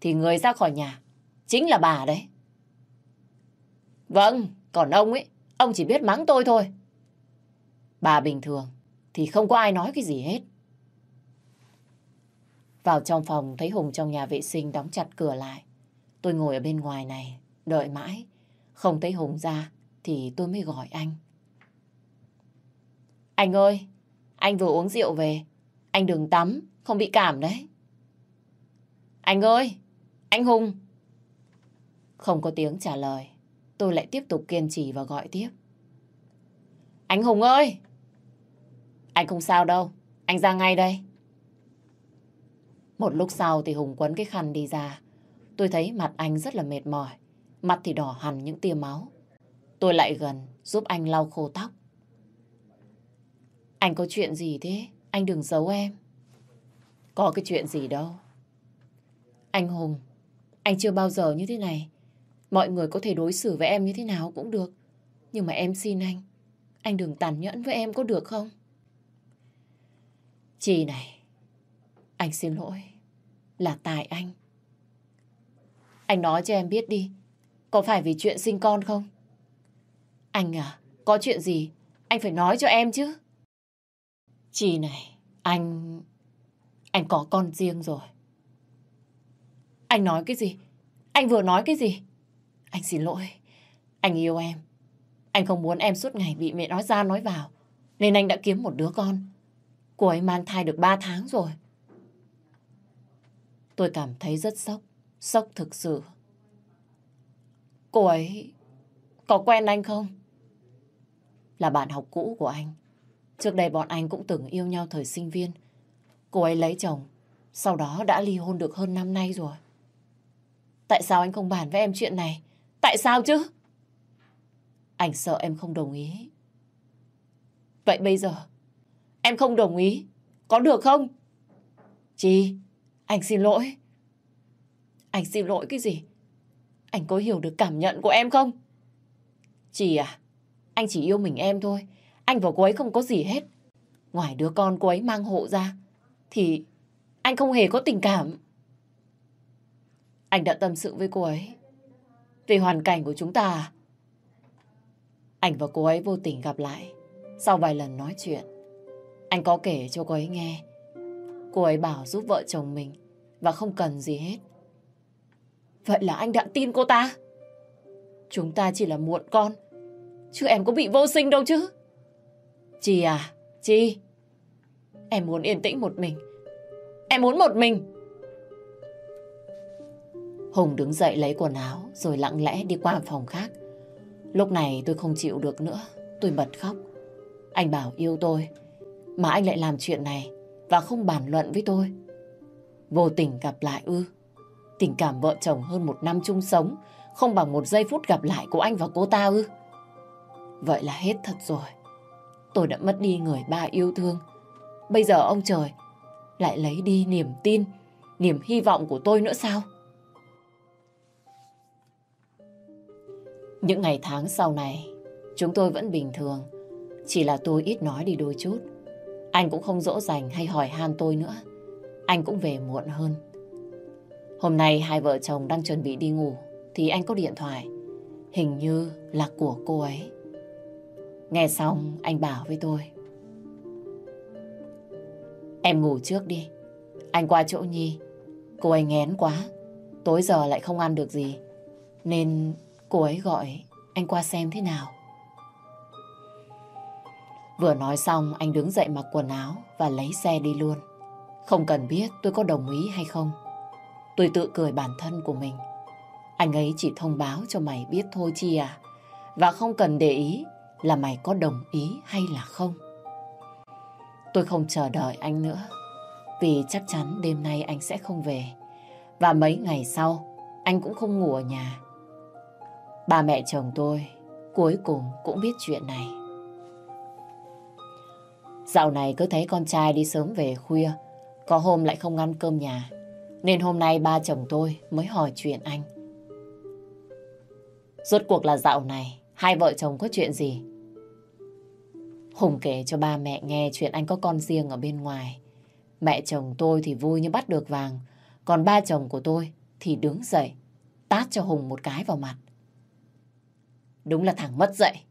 thì người ra khỏi nhà chính là bà đấy. Vâng, còn ông ấy, ông chỉ biết mắng tôi thôi. Bà bình thường thì không có ai nói cái gì hết. Vào trong phòng thấy Hùng trong nhà vệ sinh đóng chặt cửa lại. Tôi ngồi ở bên ngoài này, đợi mãi. Không thấy Hùng ra thì tôi mới gọi anh. Anh ơi, anh vừa uống rượu về. Anh đừng tắm, không bị cảm đấy. Anh ơi, anh Hùng. Không có tiếng trả lời. Tôi lại tiếp tục kiên trì và gọi tiếp. Anh Hùng ơi! Anh không sao đâu, anh ra ngay đây. Một lúc sau thì Hùng quấn cái khăn đi ra. Tôi thấy mặt anh rất là mệt mỏi. Mặt thì đỏ hẳn những tia máu. Tôi lại gần giúp anh lau khô tóc. Anh có chuyện gì thế? Anh đừng giấu em. Có cái chuyện gì đâu. Anh Hùng, anh chưa bao giờ như thế này. Mọi người có thể đối xử với em như thế nào cũng được. Nhưng mà em xin anh, anh đừng tàn nhẫn với em có được không? Chị này, anh xin lỗi. Là tại anh. Anh nói cho em biết đi. Có phải vì chuyện sinh con không? Anh à, có chuyện gì? Anh phải nói cho em chứ. Chị này, anh... Anh có con riêng rồi. Anh nói cái gì? Anh vừa nói cái gì? Anh xin lỗi. Anh yêu em. Anh không muốn em suốt ngày bị mẹ nói ra nói vào. Nên anh đã kiếm một đứa con. Cô ấy mang thai được 3 tháng rồi. Tôi cảm thấy rất sốc. Sốc thực sự. Cô ấy có quen anh không? Là bạn học cũ của anh. Trước đây bọn anh cũng từng yêu nhau thời sinh viên. Cô ấy lấy chồng. Sau đó đã ly hôn được hơn năm nay rồi. Tại sao anh không bàn với em chuyện này? Tại sao chứ? Anh sợ em không đồng ý. Vậy bây giờ, em không đồng ý, có được không? Chi, anh xin lỗi. Anh xin lỗi cái gì? Anh có hiểu được cảm nhận của em không? Chị à, anh chỉ yêu mình em thôi. Anh và cô ấy không có gì hết. Ngoài đứa con cô ấy mang hộ ra, thì anh không hề có tình cảm. Anh đã tâm sự với cô ấy về hoàn cảnh của chúng ta à? Anh và cô ấy vô tình gặp lại Sau vài lần nói chuyện Anh có kể cho cô ấy nghe Cô ấy bảo giúp vợ chồng mình Và không cần gì hết. Vậy là anh đã tin cô ta? Chúng ta chỉ là muộn con Chứ em có bị vô sinh đâu chứ. Chị à chị Em muốn yên tĩnh một mình. Em muốn một mình. Hùng đứng dậy lấy quần áo rồi lặng lẽ đi qua phòng khác. Lúc này tôi không chịu được nữa, tôi bật khóc. Anh bảo yêu tôi, mà anh lại làm chuyện này và không bàn luận với tôi. Vô tình gặp lại ư. Tình cảm vợ chồng hơn một năm chung sống, không bằng một giây phút gặp lại của anh và cô ta ư. Vậy là hết thật rồi. Tôi đã mất đi người ba yêu thương. Bây giờ ông trời lại lấy đi niềm tin, niềm hy vọng của tôi nữa sao? Những ngày tháng sau này, chúng tôi vẫn bình thường. Chỉ là tôi ít nói đi đôi chút. Anh cũng không dỗ dành hay hỏi han tôi nữa. Anh cũng về muộn hơn. Hôm nay hai vợ chồng đang chuẩn bị đi ngủ thì anh có điện thoại. Hình như là của cô ấy. Nghe xong, anh bảo với tôi. Em ngủ trước đi. Anh qua chỗ Nhi. Cô ấy ngén quá. Tối giờ lại không ăn được gì. Nên Cô ấy gọi anh qua xem thế nào. Vừa nói xong anh đứng dậy mặc quần áo và lấy xe đi luôn. Không cần biết tôi có đồng ý hay không. Tôi tự cười bản thân của mình. Anh ấy chỉ thông báo cho mày biết thôi chi à. Và không cần để ý là mày có đồng ý hay là không. Tôi không chờ đợi anh nữa. Vì chắc chắn đêm nay anh sẽ không về. Và mấy ngày sau, anh cũng không ngủ ở nhà. Ba mẹ chồng tôi cuối cùng cũng biết chuyện này. Dạo này cứ thấy con trai đi sớm về khuya, có hôm lại không ăn cơm nhà. Nên hôm nay ba chồng tôi mới hỏi chuyện anh. Rốt cuộc là dạo này, hai vợ chồng có chuyện gì? Hùng kể cho ba mẹ nghe chuyện anh có con riêng ở bên ngoài. Mẹ chồng tôi thì vui như bắt được vàng, còn ba chồng của tôi thì đứng dậy, tát cho Hùng một cái vào mặt. Đúng là thằng mất dạy.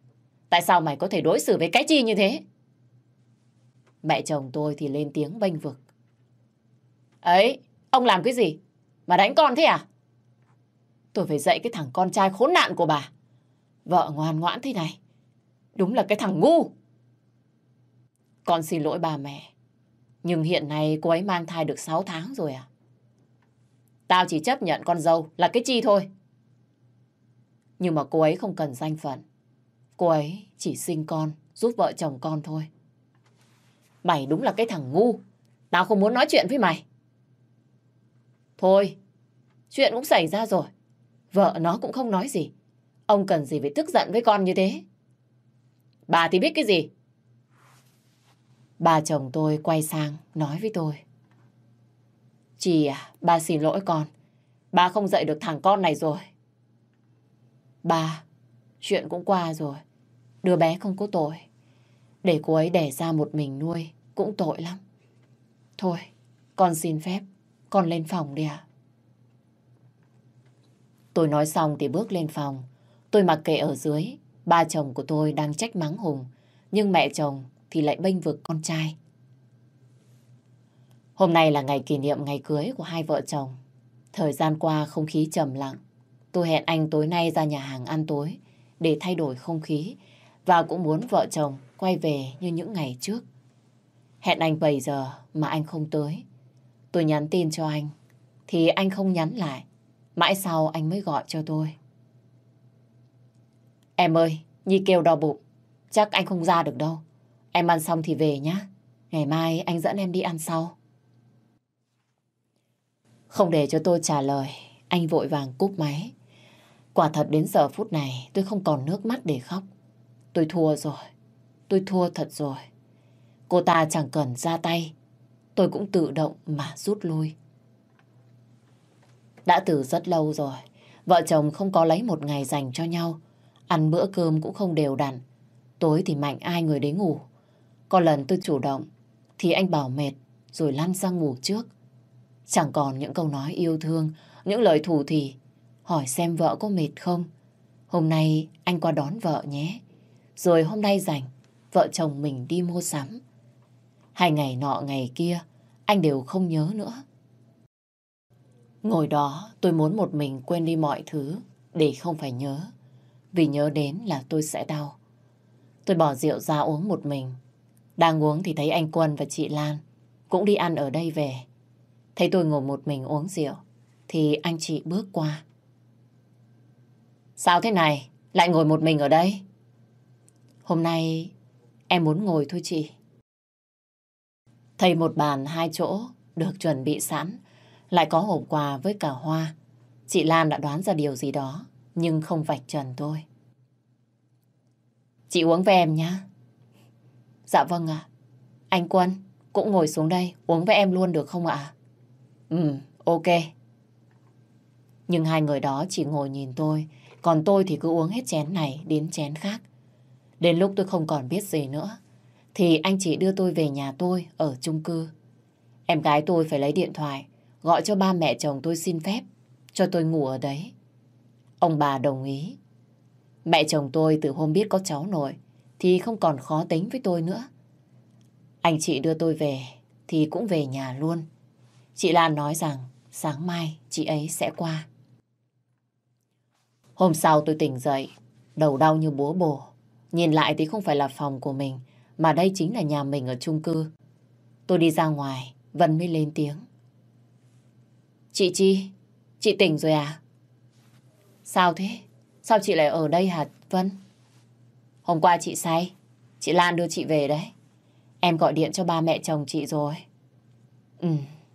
Tại sao mày có thể đối xử với cái chi như thế? Mẹ chồng tôi thì lên tiếng bênh vực. Ấy, ông làm cái gì? Mà đánh con thế à? Tôi phải dạy cái thằng con trai khốn nạn của bà. Vợ ngoan ngoãn thế này. Đúng là cái thằng ngu. Con xin lỗi bà mẹ. Nhưng hiện nay cô ấy mang thai được 6 tháng rồi à? Tao chỉ chấp nhận con dâu là cái chi thôi. Nhưng mà cô ấy không cần danh phận. Cô ấy chỉ sinh con, giúp vợ chồng con thôi. Mày đúng là cái thằng ngu. Tao không muốn nói chuyện với mày. Thôi, chuyện cũng xảy ra rồi. Vợ nó cũng không nói gì. Ông cần gì phải tức giận với con như thế? Bà thì biết cái gì? Bà chồng tôi quay sang nói với tôi. Chị à, bà xin lỗi con. Bà không dạy được thằng con này rồi. Bà, chuyện cũng qua rồi. Đứa bé không có tội. Để cô ấy đẻ ra một mình nuôi cũng tội lắm. Thôi, con xin phép, con lên phòng đi ạ. Tôi nói xong thì bước lên phòng. Tôi mặc kệ ở dưới, ba chồng của tôi đang trách mắng Hùng, nhưng mẹ chồng thì lại bênh vực con trai. Hôm nay là ngày kỷ niệm ngày cưới của hai vợ chồng. Thời gian qua không khí trầm lặng. Tôi hẹn anh tối nay ra nhà hàng ăn tối để thay đổi không khí và cũng muốn vợ chồng quay về như những ngày trước. Hẹn anh 7 giờ mà anh không tới. Tôi nhắn tin cho anh thì anh không nhắn lại. Mãi sau anh mới gọi cho tôi. Em ơi, Nhi kêu đau bụng. Chắc anh không ra được đâu. Em ăn xong thì về nhá. Ngày mai anh dẫn em đi ăn sau. Không để cho tôi trả lời, anh vội vàng cúp máy. Quả thật đến giờ phút này tôi không còn nước mắt để khóc. Tôi thua rồi. Tôi thua thật rồi. Cô ta chẳng cần ra tay. Tôi cũng tự động mà rút lui. Đã từ rất lâu rồi. Vợ chồng không có lấy một ngày dành cho nhau. Ăn bữa cơm cũng không đều đặn. Tối thì mạnh ai người đấy ngủ. Có lần tôi chủ động thì anh bảo mệt rồi lăn ra ngủ trước. Chẳng còn những câu nói yêu thương, những lời thủ thì hỏi xem vợ có mệt không. Hôm nay anh qua đón vợ nhé. Rồi hôm nay rảnh, vợ chồng mình đi mua sắm. Hai ngày nọ ngày kia, anh đều không nhớ nữa. Ngồi đó, tôi muốn một mình quên đi mọi thứ để không phải nhớ. Vì nhớ đến là tôi sẽ đau. Tôi bỏ rượu ra uống một mình. Đang uống thì thấy anh Quân và chị Lan cũng đi ăn ở đây về. Thấy tôi ngồi một mình uống rượu thì anh chị bước qua. Sao thế này? Lại ngồi một mình ở đây? Hôm nay em muốn ngồi thôi chị. thầy một bàn hai chỗ được chuẩn bị sẵn, lại có hộp quà với cả hoa. Chị Lan đã đoán ra điều gì đó, nhưng không vạch trần tôi. Chị uống với em nhé. Dạ vâng ạ. Anh Quân, cũng ngồi xuống đây, uống với em luôn được không ạ? Ừ, ok. Nhưng hai người đó chỉ ngồi nhìn tôi, còn tôi thì cứ uống hết chén này đến chén khác. Đến lúc tôi không còn biết gì nữa, thì anh chỉ đưa tôi về nhà tôi ở chung cư. Em gái tôi phải lấy điện thoại, gọi cho ba mẹ chồng tôi xin phép, cho tôi ngủ ở đấy. Ông bà đồng ý. Mẹ chồng tôi từ hôm biết có cháu nội, thì không còn khó tính với tôi nữa. Anh chị đưa tôi về, thì cũng về nhà luôn. Chị Lan nói rằng sáng mai chị ấy sẽ qua. Hôm sau tôi tỉnh dậy, đầu đau như búa bổ. Nhìn lại thì không phải là phòng của mình, mà đây chính là nhà mình ở chung cư. Tôi đi ra ngoài, Vân mới lên tiếng. Chị Chi, chị tỉnh rồi à? Sao thế? Sao chị lại ở đây hả Vân? Hôm qua chị say, chị Lan đưa chị về đấy. Em gọi điện cho ba mẹ chồng chị rồi. Ừ,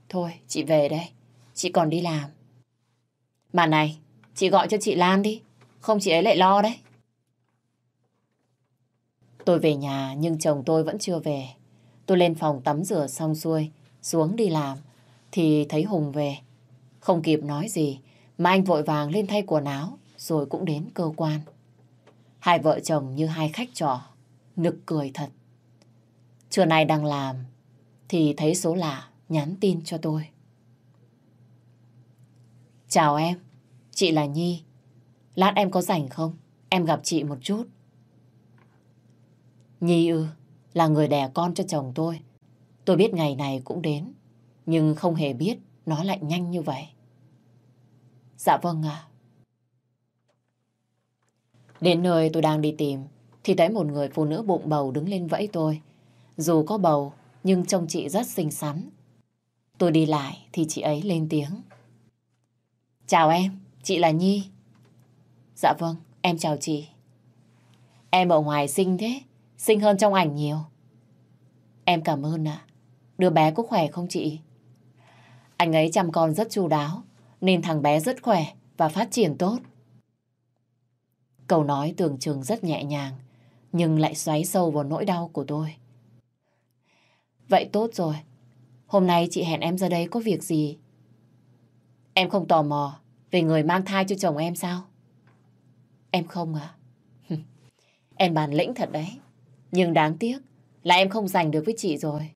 thôi chị về đây, chị còn đi làm. Mà này, chị gọi cho chị Lan đi, không chị ấy lại lo đấy. Tôi về nhà nhưng chồng tôi vẫn chưa về. Tôi lên phòng tắm rửa xong xuôi, xuống đi làm, thì thấy Hùng về. Không kịp nói gì, mà anh vội vàng lên thay quần áo, rồi cũng đến cơ quan. Hai vợ chồng như hai khách trọ, nực cười thật. Trưa nay đang làm, thì thấy số lạ nhắn tin cho tôi. Chào em, chị là Nhi. Lát em có rảnh không? em gặp chị một chút. Nhi ư, là người đẻ con cho chồng tôi. Tôi biết ngày này cũng đến, nhưng không hề biết nó lại nhanh như vậy. Dạ vâng ạ. Đến nơi tôi đang đi tìm, thì thấy một người phụ nữ bụng bầu đứng lên vẫy tôi. Dù có bầu, nhưng trông chị rất xinh xắn. Tôi đi lại thì chị ấy lên tiếng. Chào em, chị là Nhi. Dạ vâng, em chào chị. Em ở ngoài xinh thế, xinh hơn trong ảnh nhiều. Em cảm ơn ạ. Đứa bé có khỏe không chị? Anh ấy chăm con rất chu đáo, nên thằng bé rất khỏe và phát triển tốt. Câu nói tưởng chừng rất nhẹ nhàng, nhưng lại xoáy sâu vào nỗi đau của tôi. Vậy tốt rồi. Hôm nay chị hẹn em ra đây có việc gì? Em không tò mò về người mang thai cho chồng em sao? Em không à? (laughs) em bản lĩnh thật đấy. Nhưng đáng tiếc là em không giành được với chị rồi.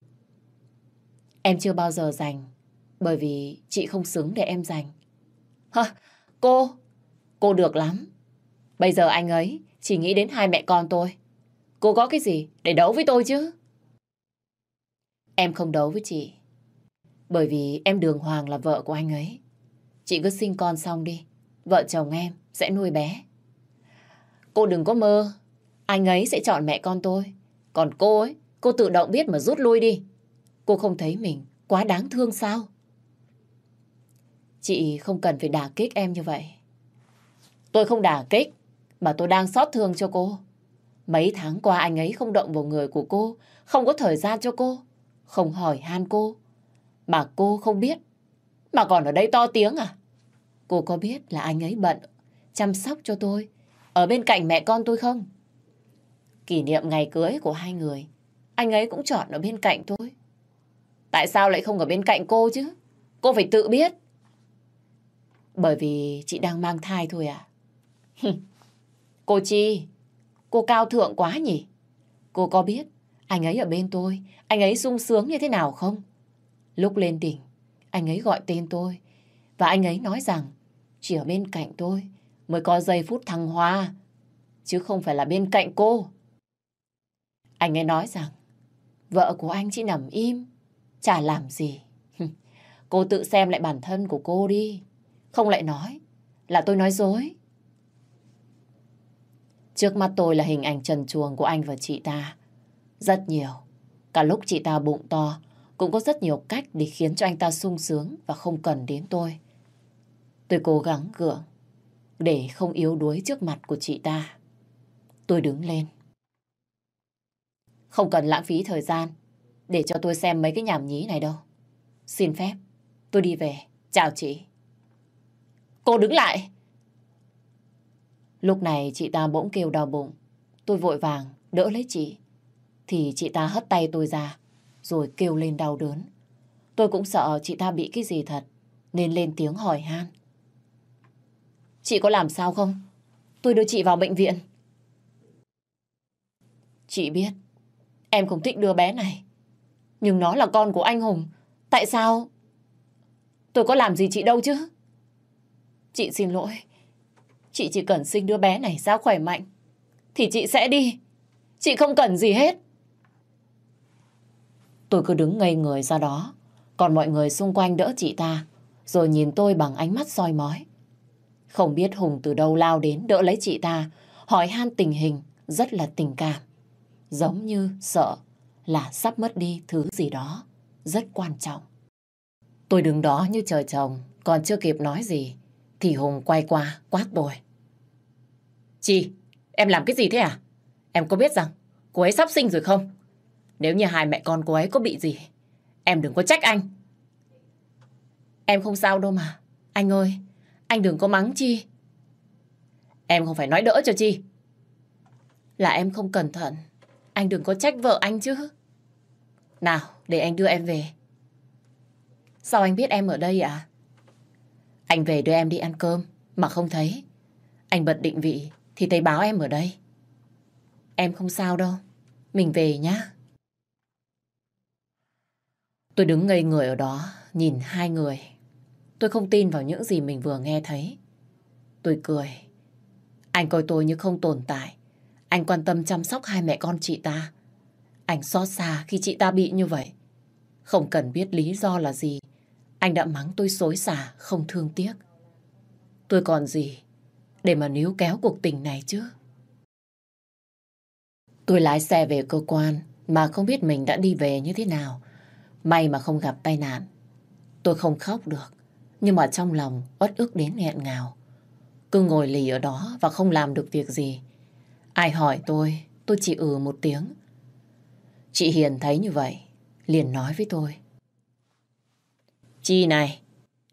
Em chưa bao giờ giành, bởi vì chị không xứng để em giành. Hả? Cô? Cô được lắm. Bây giờ anh ấy chỉ nghĩ đến hai mẹ con tôi. Cô có cái gì để đấu với tôi chứ? Em không đấu với chị. Bởi vì em Đường Hoàng là vợ của anh ấy. Chị cứ sinh con xong đi. Vợ chồng em sẽ nuôi bé. Cô đừng có mơ. Anh ấy sẽ chọn mẹ con tôi. Còn cô ấy, cô tự động biết mà rút lui đi. Cô không thấy mình quá đáng thương sao? Chị không cần phải đả kích em như vậy. Tôi không đả kích, mà tôi đang xót thương cho cô. Mấy tháng qua anh ấy không động vào người của cô, không có thời gian cho cô, không hỏi han cô. Mà cô không biết, mà còn ở đây to tiếng à? Cô có biết là anh ấy bận chăm sóc cho tôi, ở bên cạnh mẹ con tôi không? Kỷ niệm ngày cưới của hai người, anh ấy cũng chọn ở bên cạnh tôi. Tại sao lại không ở bên cạnh cô chứ? Cô phải tự biết. Bởi vì chị đang mang thai thôi à? cô Chi, cô cao thượng quá nhỉ? Cô có biết anh ấy ở bên tôi, anh ấy sung sướng như thế nào không? Lúc lên đỉnh, anh ấy gọi tên tôi và anh ấy nói rằng chỉ ở bên cạnh tôi mới có giây phút thăng hoa, chứ không phải là bên cạnh cô. Anh ấy nói rằng vợ của anh chỉ nằm im, chả làm gì. (laughs) Cô tự xem lại bản thân của cô đi. Không lại nói là tôi nói dối. Trước mắt tôi là hình ảnh trần truồng của anh và chị ta. Rất nhiều. Cả lúc chị ta bụng to, cũng có rất nhiều cách để khiến cho anh ta sung sướng và không cần đến tôi. Tôi cố gắng gượng để không yếu đuối trước mặt của chị ta. Tôi đứng lên. Không cần lãng phí thời gian để cho tôi xem mấy cái nhảm nhí này đâu. Xin phép, tôi đi về. Chào chị. Cô đứng lại. Lúc này chị ta bỗng kêu đau bụng. Tôi vội vàng đỡ lấy chị. Thì chị ta hất tay tôi ra, rồi kêu lên đau đớn. Tôi cũng sợ chị ta bị cái gì thật, nên lên tiếng hỏi han. Chị có làm sao không? Tôi đưa chị vào bệnh viện. Chị biết, em không thích đứa bé này. Nhưng nó là con của anh Hùng. Tại sao? Tôi có làm gì chị đâu chứ? Chị xin lỗi. Chị chỉ cần sinh đứa bé này ra khỏe mạnh. Thì chị sẽ đi. Chị không cần gì hết. Tôi cứ đứng ngây người ra đó. Còn mọi người xung quanh đỡ chị ta. Rồi nhìn tôi bằng ánh mắt soi mói. Không biết Hùng từ đâu lao đến đỡ lấy chị ta. Hỏi han tình hình, rất là tình cảm. Giống như sợ là sắp mất đi thứ gì đó. Rất quan trọng. Tôi đứng đó như trời trồng. Còn chưa kịp nói gì thì Hùng quay qua quát tôi. Chị, em làm cái gì thế à? Em có biết rằng cô ấy sắp sinh rồi không? Nếu như hai mẹ con cô ấy có bị gì, em đừng có trách anh. Em không sao đâu mà. Anh ơi, anh đừng có mắng Chi. Em không phải nói đỡ cho Chi. Là em không cẩn thận. Anh đừng có trách vợ anh chứ. Nào, để anh đưa em về. Sao anh biết em ở đây à? Anh về đưa em đi ăn cơm, mà không thấy. Anh bật định vị, thì thấy báo em ở đây. Em không sao đâu. Mình về nhá. Tôi đứng ngây người ở đó, nhìn hai người. Tôi không tin vào những gì mình vừa nghe thấy. Tôi cười. Anh coi tôi như không tồn tại. Anh quan tâm chăm sóc hai mẹ con chị ta. Anh xót xa khi chị ta bị như vậy. Không cần biết lý do là gì. Anh đã mắng tôi xối xả, không thương tiếc. Tôi còn gì để mà níu kéo cuộc tình này chứ? Tôi lái xe về cơ quan mà không biết mình đã đi về như thế nào. May mà không gặp tai nạn. Tôi không khóc được, nhưng mà trong lòng uất ức đến nghẹn ngào. Cứ ngồi lì ở đó và không làm được việc gì. Ai hỏi tôi, tôi chỉ ừ một tiếng. Chị Hiền thấy như vậy, liền nói với tôi. Chi này,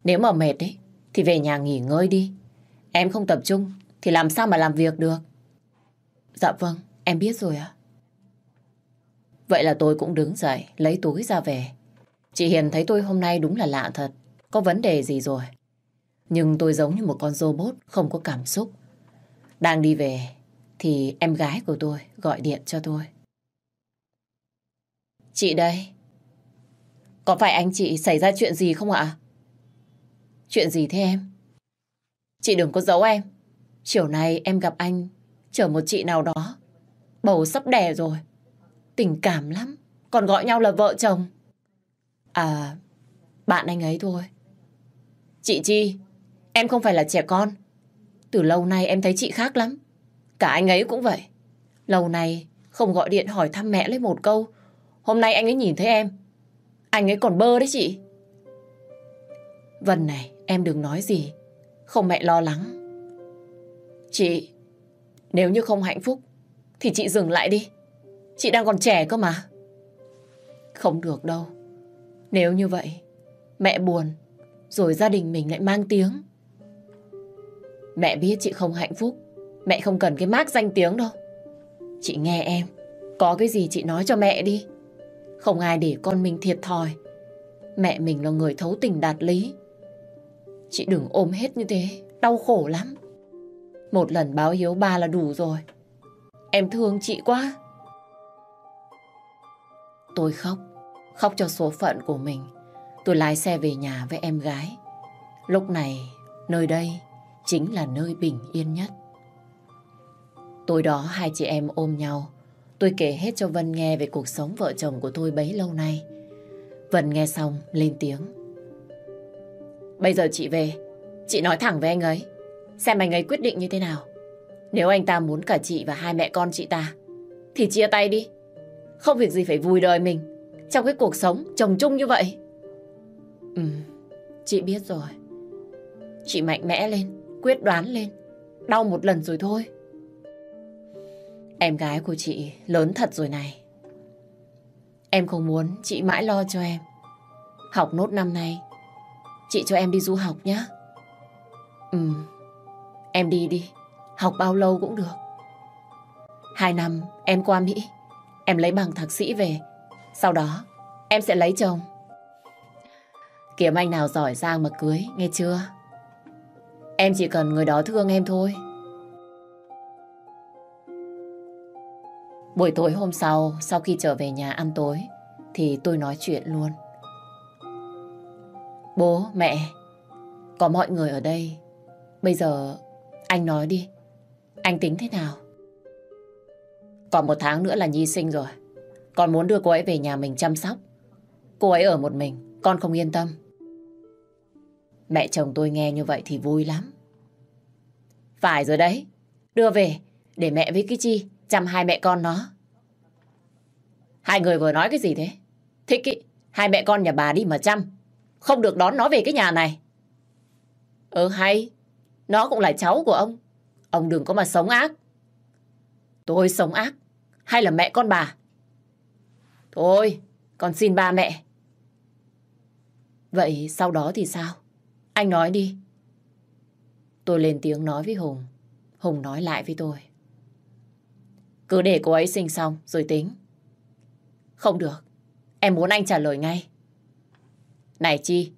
nếu mà mệt ấy, thì về nhà nghỉ ngơi đi. Em không tập trung, thì làm sao mà làm việc được? Dạ vâng, em biết rồi ạ. Vậy là tôi cũng đứng dậy, lấy túi ra về. Chị Hiền thấy tôi hôm nay đúng là lạ thật. Có vấn đề gì rồi? Nhưng tôi giống như một con robot, không có cảm xúc. Đang đi về, thì em gái của tôi gọi điện cho tôi. Chị đây. Có phải anh chị xảy ra chuyện gì không ạ? Chuyện gì thế em? Chị đừng có giấu em. Chiều nay em gặp anh chở một chị nào đó. Bầu sắp đẻ rồi. Tình cảm lắm. Còn gọi nhau là vợ chồng. À, bạn anh ấy thôi. Chị Chi, em không phải là trẻ con. Từ lâu nay em thấy chị khác lắm. Cả anh ấy cũng vậy. Lâu nay không gọi điện hỏi thăm mẹ lấy một câu. Hôm nay anh ấy nhìn thấy em. Anh ấy còn bơ đấy chị. Vân này, em đừng nói gì. Không mẹ lo lắng. Chị, nếu như không hạnh phúc, thì chị dừng lại đi. Chị đang còn trẻ cơ mà. Không được đâu. Nếu như vậy, mẹ buồn, rồi gia đình mình lại mang tiếng. Mẹ biết chị không hạnh phúc, mẹ không cần cái mác danh tiếng đâu. Chị nghe em, có cái gì chị nói cho mẹ đi. Không ai để con mình thiệt thòi. Mẹ mình là người thấu tình đạt lý. Chị đừng ôm hết như thế, đau khổ lắm. Một lần báo hiếu ba là đủ rồi. Em thương chị quá. Tôi khóc, khóc cho số phận của mình. Tôi lái xe về nhà với em gái. Lúc này, nơi đây chính là nơi bình yên nhất. Tối đó hai chị em ôm nhau. Tôi kể hết cho Vân nghe về cuộc sống vợ chồng của tôi bấy lâu nay. Vân nghe xong, lên tiếng. Bây giờ chị về, chị nói thẳng với anh ấy. Xem anh ấy quyết định như thế nào. Nếu anh ta muốn cả chị và hai mẹ con chị ta, thì chia tay đi. Không việc gì phải vui đời mình trong cái cuộc sống chồng chung như vậy. Ừ, chị biết rồi. Chị mạnh mẽ lên, quyết đoán lên. Đau một lần rồi thôi. Em gái của chị lớn thật rồi này. Em không muốn chị mãi lo cho em. Học nốt năm nay, chị cho em đi du học nhé. Ừ, em đi đi. Học bao lâu cũng được. Hai năm em qua Mỹ. Em lấy bằng thạc sĩ về. Sau đó em sẽ lấy chồng. Kiếm anh nào giỏi giang mà cưới, nghe chưa? Em chỉ cần người đó thương em thôi. Buổi tối hôm sau, sau khi trở về nhà ăn tối, thì tôi nói chuyện luôn. Bố, mẹ, có mọi người ở đây. Bây giờ anh nói đi, anh tính thế nào? Còn một tháng nữa là Nhi sinh rồi. Con muốn đưa cô ấy về nhà mình chăm sóc. Cô ấy ở một mình, con không yên tâm. Mẹ chồng tôi nghe như vậy thì vui lắm. Phải rồi đấy, đưa về để mẹ với cái chi chăm hai mẹ con nó. Hai người vừa nói cái gì thế? Thích ý, hai mẹ con nhà bà đi mà chăm. Không được đón nó về cái nhà này. Ừ hay, nó cũng là cháu của ông. Ông đừng có mà sống ác. Tôi sống ác, hay là mẹ con bà? Thôi, con xin ba mẹ. Vậy sau đó thì sao? Anh nói đi. Tôi lên tiếng nói với Hùng. Hùng nói lại với tôi. Cứ để cô ấy sinh xong rồi tính. Không được. Em muốn anh trả lời ngay. Này Chi,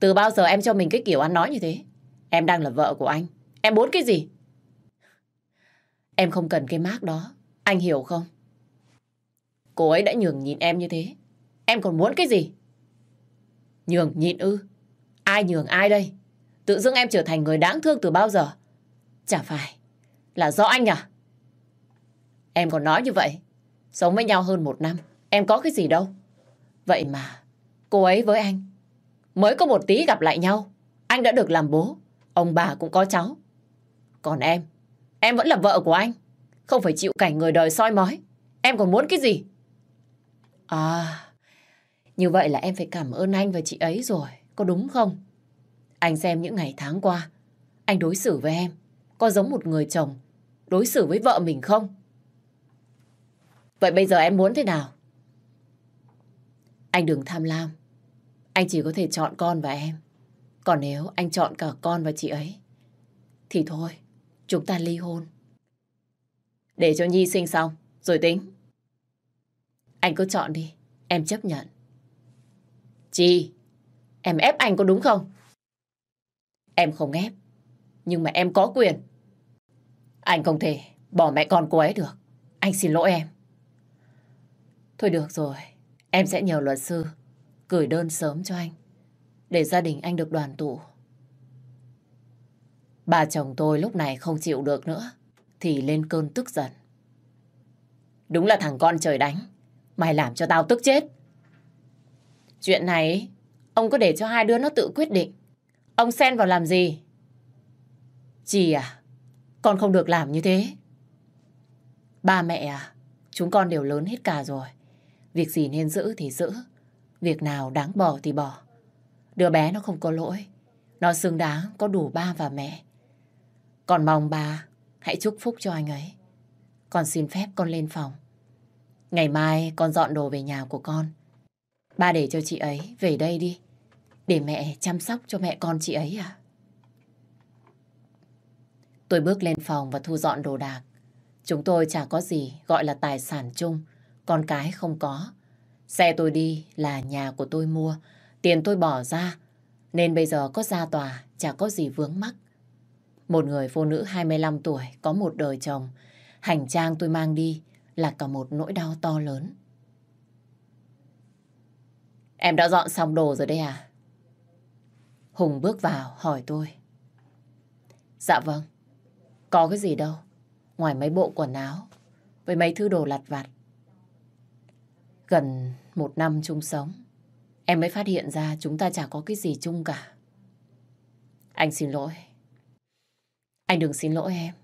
từ bao giờ em cho mình cái kiểu ăn nói như thế? Em đang là vợ của anh. Em muốn cái gì? Em không cần cái mác đó. Anh hiểu không? Cô ấy đã nhường nhịn em như thế. Em còn muốn cái gì? Nhường nhịn ư? Ai nhường ai đây? Tự dưng em trở thành người đáng thương từ bao giờ? Chả phải. là do anh à? Em còn nói như vậy. Sống với nhau hơn một năm, em có cái gì đâu. Vậy mà, cô ấy với anh, mới có một tí gặp lại nhau, anh đã được làm bố, ông bà cũng có cháu. Còn em, em vẫn là vợ của anh, không phải chịu cảnh người đời soi mói. Em còn muốn cái gì? À, như vậy là em phải cảm ơn anh và chị ấy rồi, có đúng không? Anh xem những ngày tháng qua, anh đối xử với em, có giống một người chồng đối xử với vợ mình không? Vậy bây giờ em muốn thế nào? Anh đừng tham lam. Anh chỉ có thể chọn con và em. Còn nếu anh chọn cả con và chị ấy, thì thôi, chúng ta ly hôn. Để cho Nhi sinh xong, rồi tính. Anh cứ chọn đi, em chấp nhận. chị em ép anh có đúng không? Em không ép, nhưng mà em có quyền. Anh không thể bỏ mẹ con cô ấy được. Anh xin lỗi em. Thôi được rồi, em sẽ nhờ luật sư gửi đơn sớm cho anh, để gia đình anh được đoàn tụ. Bà chồng tôi lúc này không chịu được nữa, thì lên cơn tức giận. Đúng là thằng con trời đánh, mày làm cho tao tức chết. Chuyện này, ông có để cho hai đứa nó tự quyết định. Ông xen vào làm gì? Chị à, con không được làm như thế. Ba mẹ à, chúng con đều lớn hết cả rồi. Việc gì nên giữ thì giữ. Việc nào đáng bỏ thì bỏ. Đứa bé nó không có lỗi. Nó xứng đáng có đủ ba và mẹ. Còn mong bà hãy chúc phúc cho anh ấy. Con xin phép con lên phòng. Ngày mai con dọn đồ về nhà của con. Ba để cho chị ấy về đây đi. Để mẹ chăm sóc cho mẹ con chị ấy à? Tôi bước lên phòng và thu dọn đồ đạc. Chúng tôi chả có gì gọi là tài sản chung. Con cái không có. Xe tôi đi là nhà của tôi mua. Tiền tôi bỏ ra. Nên bây giờ có ra tòa, chả có gì vướng mắc. Một người phụ nữ 25 tuổi có một đời chồng. Hành trang tôi mang đi là cả một nỗi đau to lớn. Em đã dọn xong đồ rồi đấy à? Hùng bước vào hỏi tôi. Dạ vâng. Có cái gì đâu. Ngoài mấy bộ quần áo với mấy thứ đồ lặt vặt. Gần một năm chung sống, em mới phát hiện ra chúng ta chả có cái gì chung cả. Anh xin lỗi. Anh đừng xin lỗi em.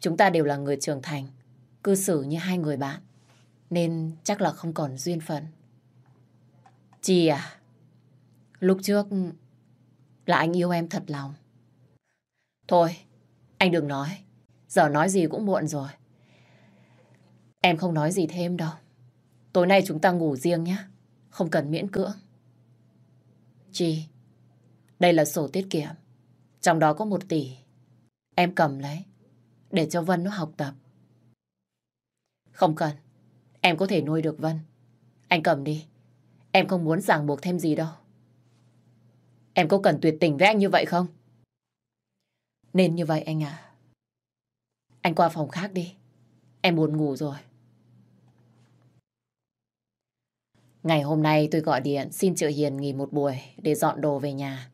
Chúng ta đều là người trưởng thành, cư xử như hai người bạn. Nên chắc là không còn duyên phận. Chị à? Lúc trước là anh yêu em thật lòng. Thôi, anh đừng nói. Giờ nói gì cũng muộn rồi. Em không nói gì thêm đâu. Tối nay chúng ta ngủ riêng nhé. Không cần miễn cưỡng. Chi, đây là sổ tiết kiệm. Trong đó có một tỷ. Em cầm lấy. Để cho Vân nó học tập. Không cần. Em có thể nuôi được Vân. Anh cầm đi. Em không muốn ràng buộc thêm gì đâu. Em có cần tuyệt tình với anh như vậy không? Nên như vậy anh à. Anh qua phòng khác đi. Em buồn ngủ rồi. Ngày hôm nay tôi gọi điện xin chị Hiền nghỉ một buổi để dọn đồ về nhà.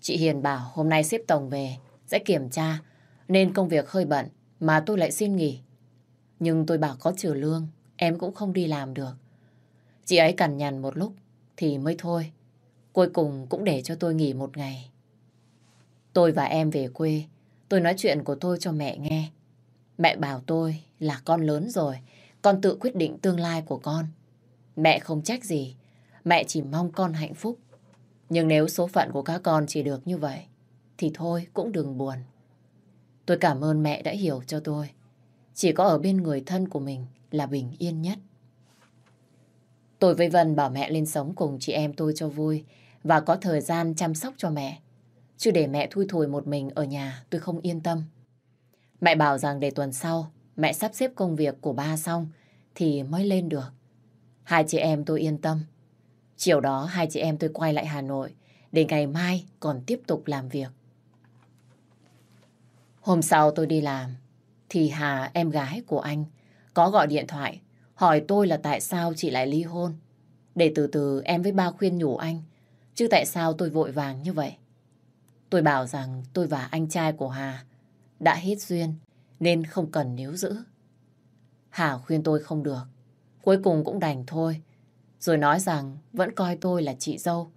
Chị Hiền bảo hôm nay xếp tổng về sẽ kiểm tra nên công việc hơi bận mà tôi lại xin nghỉ. Nhưng tôi bảo có trừ lương em cũng không đi làm được. Chị ấy cằn nhằn một lúc thì mới thôi. Cuối cùng cũng để cho tôi nghỉ một ngày. Tôi và em về quê, tôi nói chuyện của tôi cho mẹ nghe. Mẹ bảo tôi là con lớn rồi, con tự quyết định tương lai của con. Mẹ không trách gì, mẹ chỉ mong con hạnh phúc. Nhưng nếu số phận của các con chỉ được như vậy, thì thôi cũng đừng buồn. Tôi cảm ơn mẹ đã hiểu cho tôi. Chỉ có ở bên người thân của mình là bình yên nhất. Tôi với Vân bảo mẹ lên sống cùng chị em tôi cho vui và có thời gian chăm sóc cho mẹ. Chứ để mẹ thui thủi một mình ở nhà tôi không yên tâm. Mẹ bảo rằng để tuần sau mẹ sắp xếp công việc của ba xong thì mới lên được. Hai chị em tôi yên tâm. Chiều đó hai chị em tôi quay lại Hà Nội, để ngày mai còn tiếp tục làm việc. Hôm sau tôi đi làm, thì Hà, em gái của anh, có gọi điện thoại, hỏi tôi là tại sao chị lại ly hôn. Để từ từ em với ba khuyên nhủ anh, chứ tại sao tôi vội vàng như vậy. Tôi bảo rằng tôi và anh trai của Hà đã hết duyên, nên không cần níu giữ. Hà khuyên tôi không được. Cuối cùng cũng đành thôi. Rồi nói rằng, vẫn coi tôi là chị dâu.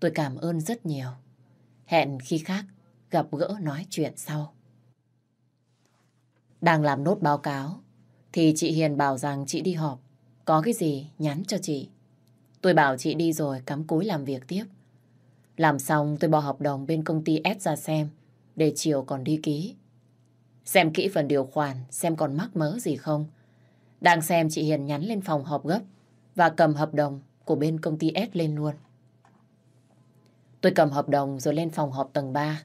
Tôi cảm ơn rất nhiều. Hẹn khi khác gặp gỡ nói chuyện sau. Đang làm nốt báo cáo, thì chị Hiền bảo rằng chị đi họp. Có cái gì nhắn cho chị. Tôi bảo chị đi rồi cắm cúi làm việc tiếp. Làm xong, tôi bỏ hợp đồng bên công ty S ra xem, để chiều còn đi ký. Xem kỹ phần điều khoản, xem còn mắc mớ gì không. Đang xem chị Hiền nhắn lên phòng họp gấp và cầm hợp đồng của bên công ty S lên luôn. Tôi cầm hợp đồng rồi lên phòng họp tầng 3.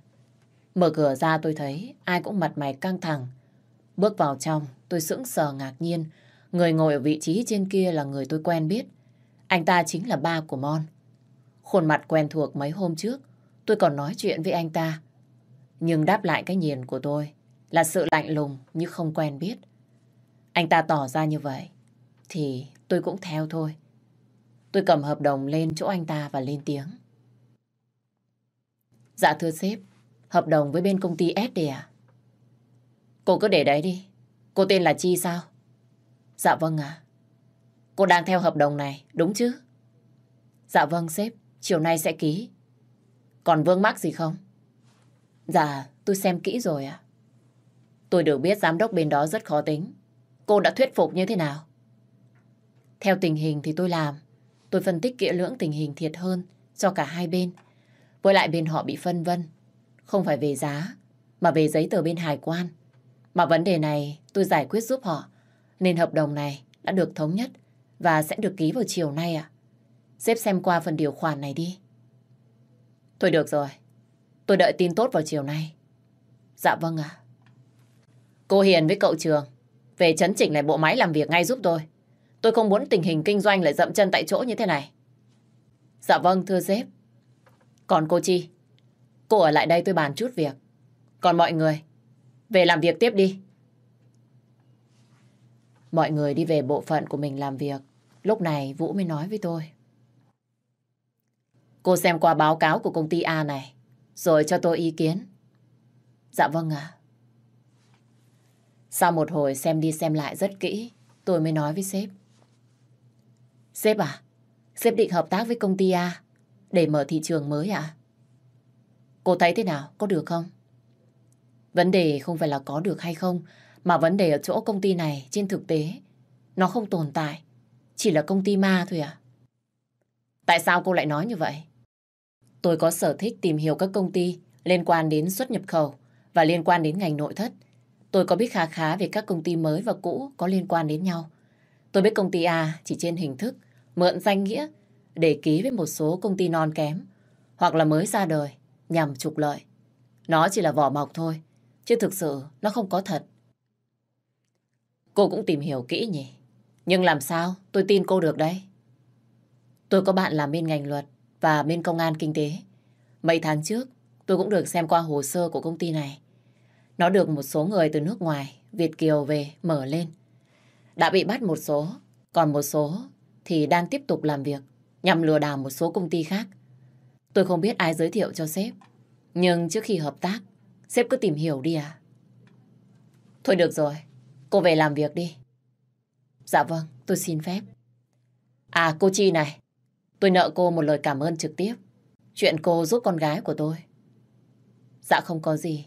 Mở cửa ra tôi thấy ai cũng mặt mày căng thẳng. Bước vào trong, tôi sững sờ ngạc nhiên. Người ngồi ở vị trí trên kia là người tôi quen biết. Anh ta chính là ba của Mon. Khuôn mặt quen thuộc mấy hôm trước, tôi còn nói chuyện với anh ta. Nhưng đáp lại cái nhìn của tôi là sự lạnh lùng như không quen biết. Anh ta tỏ ra như vậy, thì tôi cũng theo thôi. Tôi cầm hợp đồng lên chỗ anh ta và lên tiếng. Dạ thưa sếp, hợp đồng với bên công ty S đi à? Cô cứ để đấy đi. Cô tên là Chi sao? Dạ vâng ạ. Cô đang theo hợp đồng này, đúng chứ? Dạ vâng sếp, chiều nay sẽ ký. Còn vương mắc gì không? Dạ, tôi xem kỹ rồi ạ. Tôi được biết giám đốc bên đó rất khó tính. Cô đã thuyết phục như thế nào? Theo tình hình thì tôi làm. Tôi phân tích kỹ lưỡng tình hình thiệt hơn cho cả hai bên. Với lại bên họ bị phân vân. Không phải về giá, mà về giấy tờ bên hải quan. Mà vấn đề này tôi giải quyết giúp họ. Nên hợp đồng này đã được thống nhất và sẽ được ký vào chiều nay ạ. Xếp xem qua phần điều khoản này đi. Thôi được rồi. Tôi đợi tin tốt vào chiều nay. Dạ vâng ạ. Cô Hiền với cậu Trường về chấn chỉnh lại bộ máy làm việc ngay giúp tôi. Tôi không muốn tình hình kinh doanh lại dậm chân tại chỗ như thế này. Dạ vâng, thưa sếp. Còn cô Chi, cô ở lại đây tôi bàn chút việc. Còn mọi người, về làm việc tiếp đi. Mọi người đi về bộ phận của mình làm việc. Lúc này Vũ mới nói với tôi. Cô xem qua báo cáo của công ty A này, rồi cho tôi ý kiến. Dạ vâng ạ. Sau một hồi xem đi xem lại rất kỹ, tôi mới nói với sếp. Sếp à, sếp định hợp tác với công ty A để mở thị trường mới à? Cô thấy thế nào, có được không? Vấn đề không phải là có được hay không, mà vấn đề ở chỗ công ty này trên thực tế, nó không tồn tại, chỉ là công ty ma thôi à? Tại sao cô lại nói như vậy? Tôi có sở thích tìm hiểu các công ty liên quan đến xuất nhập khẩu và liên quan đến ngành nội thất. Tôi có biết khá khá về các công ty mới và cũ có liên quan đến nhau. Tôi biết công ty A chỉ trên hình thức, mượn danh nghĩa để ký với một số công ty non kém hoặc là mới ra đời nhằm trục lợi. Nó chỉ là vỏ mọc thôi, chứ thực sự nó không có thật. Cô cũng tìm hiểu kỹ nhỉ? Nhưng làm sao tôi tin cô được đấy? Tôi có bạn làm bên ngành luật và bên công an kinh tế. Mấy tháng trước, tôi cũng được xem qua hồ sơ của công ty này. Nó được một số người từ nước ngoài, Việt Kiều về, mở lên. Đã bị bắt một số, còn một số thì đang tiếp tục làm việc nhằm lừa đảo một số công ty khác. Tôi không biết ai giới thiệu cho sếp, nhưng trước khi hợp tác, sếp cứ tìm hiểu đi à. Thôi được rồi, cô về làm việc đi. Dạ vâng, tôi xin phép. À cô Chi này, tôi nợ cô một lời cảm ơn trực tiếp. Chuyện cô giúp con gái của tôi. Dạ không có gì.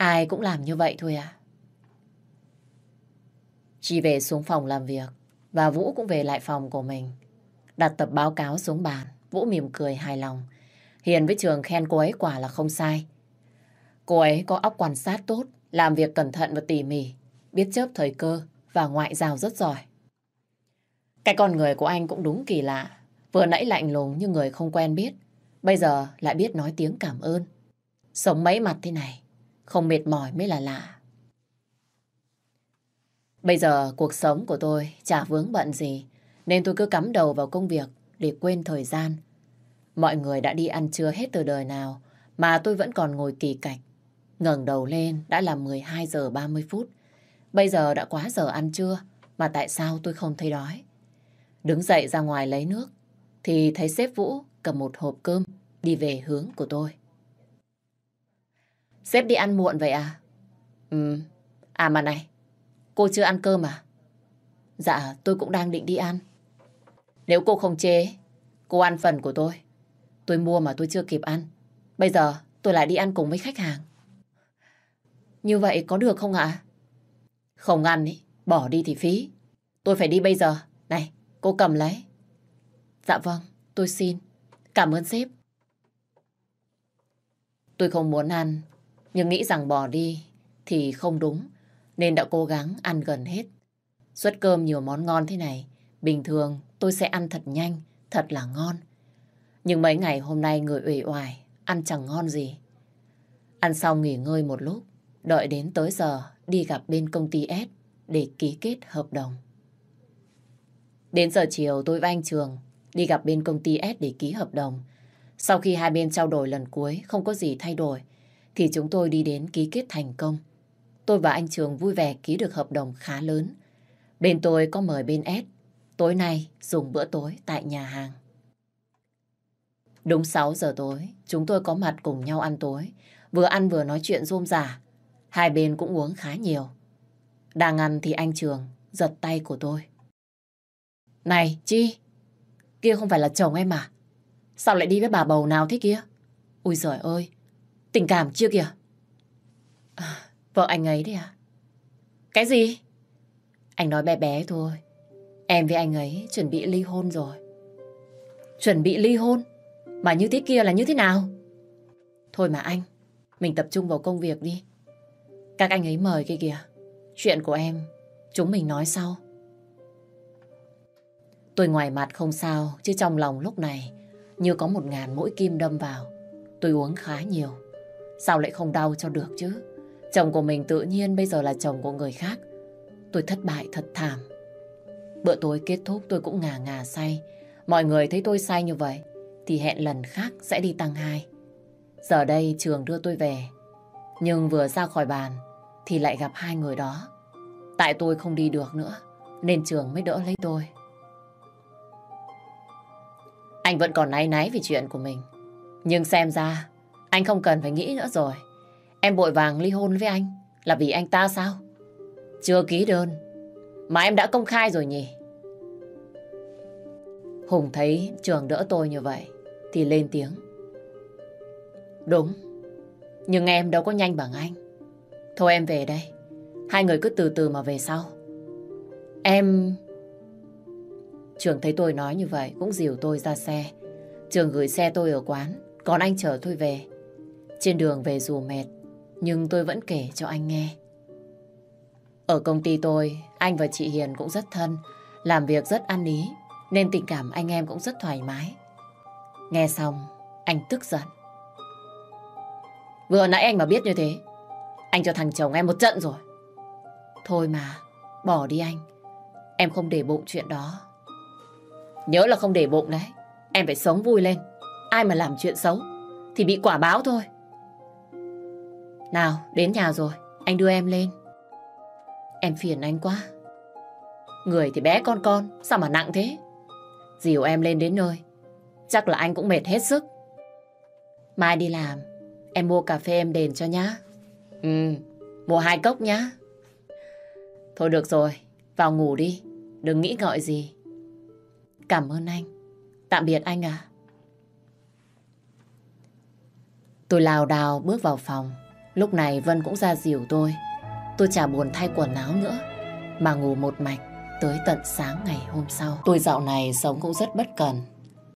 Ai cũng làm như vậy thôi à. Chi về xuống phòng làm việc và Vũ cũng về lại phòng của mình. Đặt tập báo cáo xuống bàn, Vũ mỉm cười hài lòng. Hiền với Trường khen cô ấy quả là không sai. Cô ấy có óc quan sát tốt, làm việc cẩn thận và tỉ mỉ, biết chớp thời cơ và ngoại giao rất giỏi. Cái con người của anh cũng đúng kỳ lạ. Vừa nãy lạnh lùng như người không quen biết, bây giờ lại biết nói tiếng cảm ơn. Sống mấy mặt thế này, không mệt mỏi mới là lạ. Bây giờ cuộc sống của tôi chả vướng bận gì, nên tôi cứ cắm đầu vào công việc để quên thời gian. Mọi người đã đi ăn trưa hết từ đời nào, mà tôi vẫn còn ngồi kỳ cạch. ngẩng đầu lên đã là 12 giờ 30 phút. Bây giờ đã quá giờ ăn trưa, mà tại sao tôi không thấy đói? Đứng dậy ra ngoài lấy nước, thì thấy sếp Vũ cầm một hộp cơm đi về hướng của tôi. Sếp đi ăn muộn vậy à? Ừ, À mà này, cô chưa ăn cơm à? Dạ, tôi cũng đang định đi ăn. Nếu cô không chê, cô ăn phần của tôi. Tôi mua mà tôi chưa kịp ăn. Bây giờ tôi lại đi ăn cùng với khách hàng. Như vậy có được không ạ? Không ăn ý, bỏ đi thì phí. Tôi phải đi bây giờ. Này, cô cầm lấy. Dạ vâng, tôi xin. Cảm ơn sếp. Tôi không muốn ăn, nhưng nghĩ rằng bỏ đi thì không đúng, nên đã cố gắng ăn gần hết. Suất cơm nhiều món ngon thế này, bình thường tôi sẽ ăn thật nhanh, thật là ngon. Nhưng mấy ngày hôm nay người uể oải, ăn chẳng ngon gì. Ăn xong nghỉ ngơi một lúc, đợi đến tới giờ đi gặp bên công ty S để ký kết hợp đồng. Đến giờ chiều tôi với anh Trường đi gặp bên công ty S để ký hợp đồng. Sau khi hai bên trao đổi lần cuối không có gì thay đổi, thì chúng tôi đi đến ký kết thành công. Tôi và anh Trường vui vẻ ký được hợp đồng khá lớn. Bên tôi có mời bên S, tối nay dùng bữa tối tại nhà hàng. Đúng 6 giờ tối, chúng tôi có mặt cùng nhau ăn tối, vừa ăn vừa nói chuyện rôm rả. Hai bên cũng uống khá nhiều. Đang ăn thì anh Trường giật tay của tôi. Này, Chi, kia không phải là chồng em à? Sao lại đi với bà bầu nào thế kia? Ui giời ơi, tình cảm chưa kìa? À, vợ anh ấy đấy à? Cái gì? Anh nói bé bé thôi. Em với anh ấy chuẩn bị ly hôn rồi. Chuẩn bị ly hôn? Mà như thế kia là như thế nào? Thôi mà anh, mình tập trung vào công việc đi. Các anh ấy mời kia kìa. Chuyện của em, chúng mình nói sau. Tôi ngoài mặt không sao, chứ trong lòng lúc này như có một ngàn mũi kim đâm vào. Tôi uống khá nhiều. Sao lại không đau cho được chứ? Chồng của mình tự nhiên bây giờ là chồng của người khác. Tôi thất bại thật thảm. Bữa tối kết thúc tôi cũng ngà ngà say. Mọi người thấy tôi say như vậy thì hẹn lần khác sẽ đi tăng hai. Giờ đây trường đưa tôi về. Nhưng vừa ra khỏi bàn thì lại gặp hai người đó. Tại tôi không đi được nữa nên trường mới đỡ lấy tôi. Anh vẫn còn náy náy vì chuyện của mình. Nhưng xem ra, anh không cần phải nghĩ nữa rồi. Em bội vàng ly hôn với anh là vì anh ta sao? Chưa ký đơn, mà em đã công khai rồi nhỉ? Hùng thấy trường đỡ tôi như vậy, thì lên tiếng. Đúng, nhưng em đâu có nhanh bằng anh. Thôi em về đây, hai người cứ từ từ mà về sau. Em... Trường thấy tôi nói như vậy cũng dìu tôi ra xe. Trường gửi xe tôi ở quán, còn anh chở tôi về. Trên đường về dù mệt, nhưng tôi vẫn kể cho anh nghe. Ở công ty tôi, anh và chị Hiền cũng rất thân, làm việc rất ăn ý, nên tình cảm anh em cũng rất thoải mái. Nghe xong, anh tức giận. Vừa nãy anh mà biết như thế, anh cho thằng chồng em một trận rồi. Thôi mà, bỏ đi anh. Em không để bụng chuyện đó. Nhớ là không để bụng đấy. Em phải sống vui lên. Ai mà làm chuyện xấu thì bị quả báo thôi. Nào, đến nhà rồi. Anh đưa em lên. Em phiền anh quá. Người thì bé con con, sao mà nặng thế? Dìu em lên đến nơi. Chắc là anh cũng mệt hết sức. Mai đi làm, em mua cà phê em đền cho nhá. Ừ, mua hai cốc nhá. Thôi được rồi, vào ngủ đi. Đừng nghĩ ngợi gì. Cảm ơn anh. Tạm biệt anh à. Tôi lào đào bước vào phòng. Lúc này Vân cũng ra dìu tôi. Tôi chả buồn thay quần áo nữa. Mà ngủ một mạch tới tận sáng ngày hôm sau. Tôi dạo này sống cũng rất bất cần.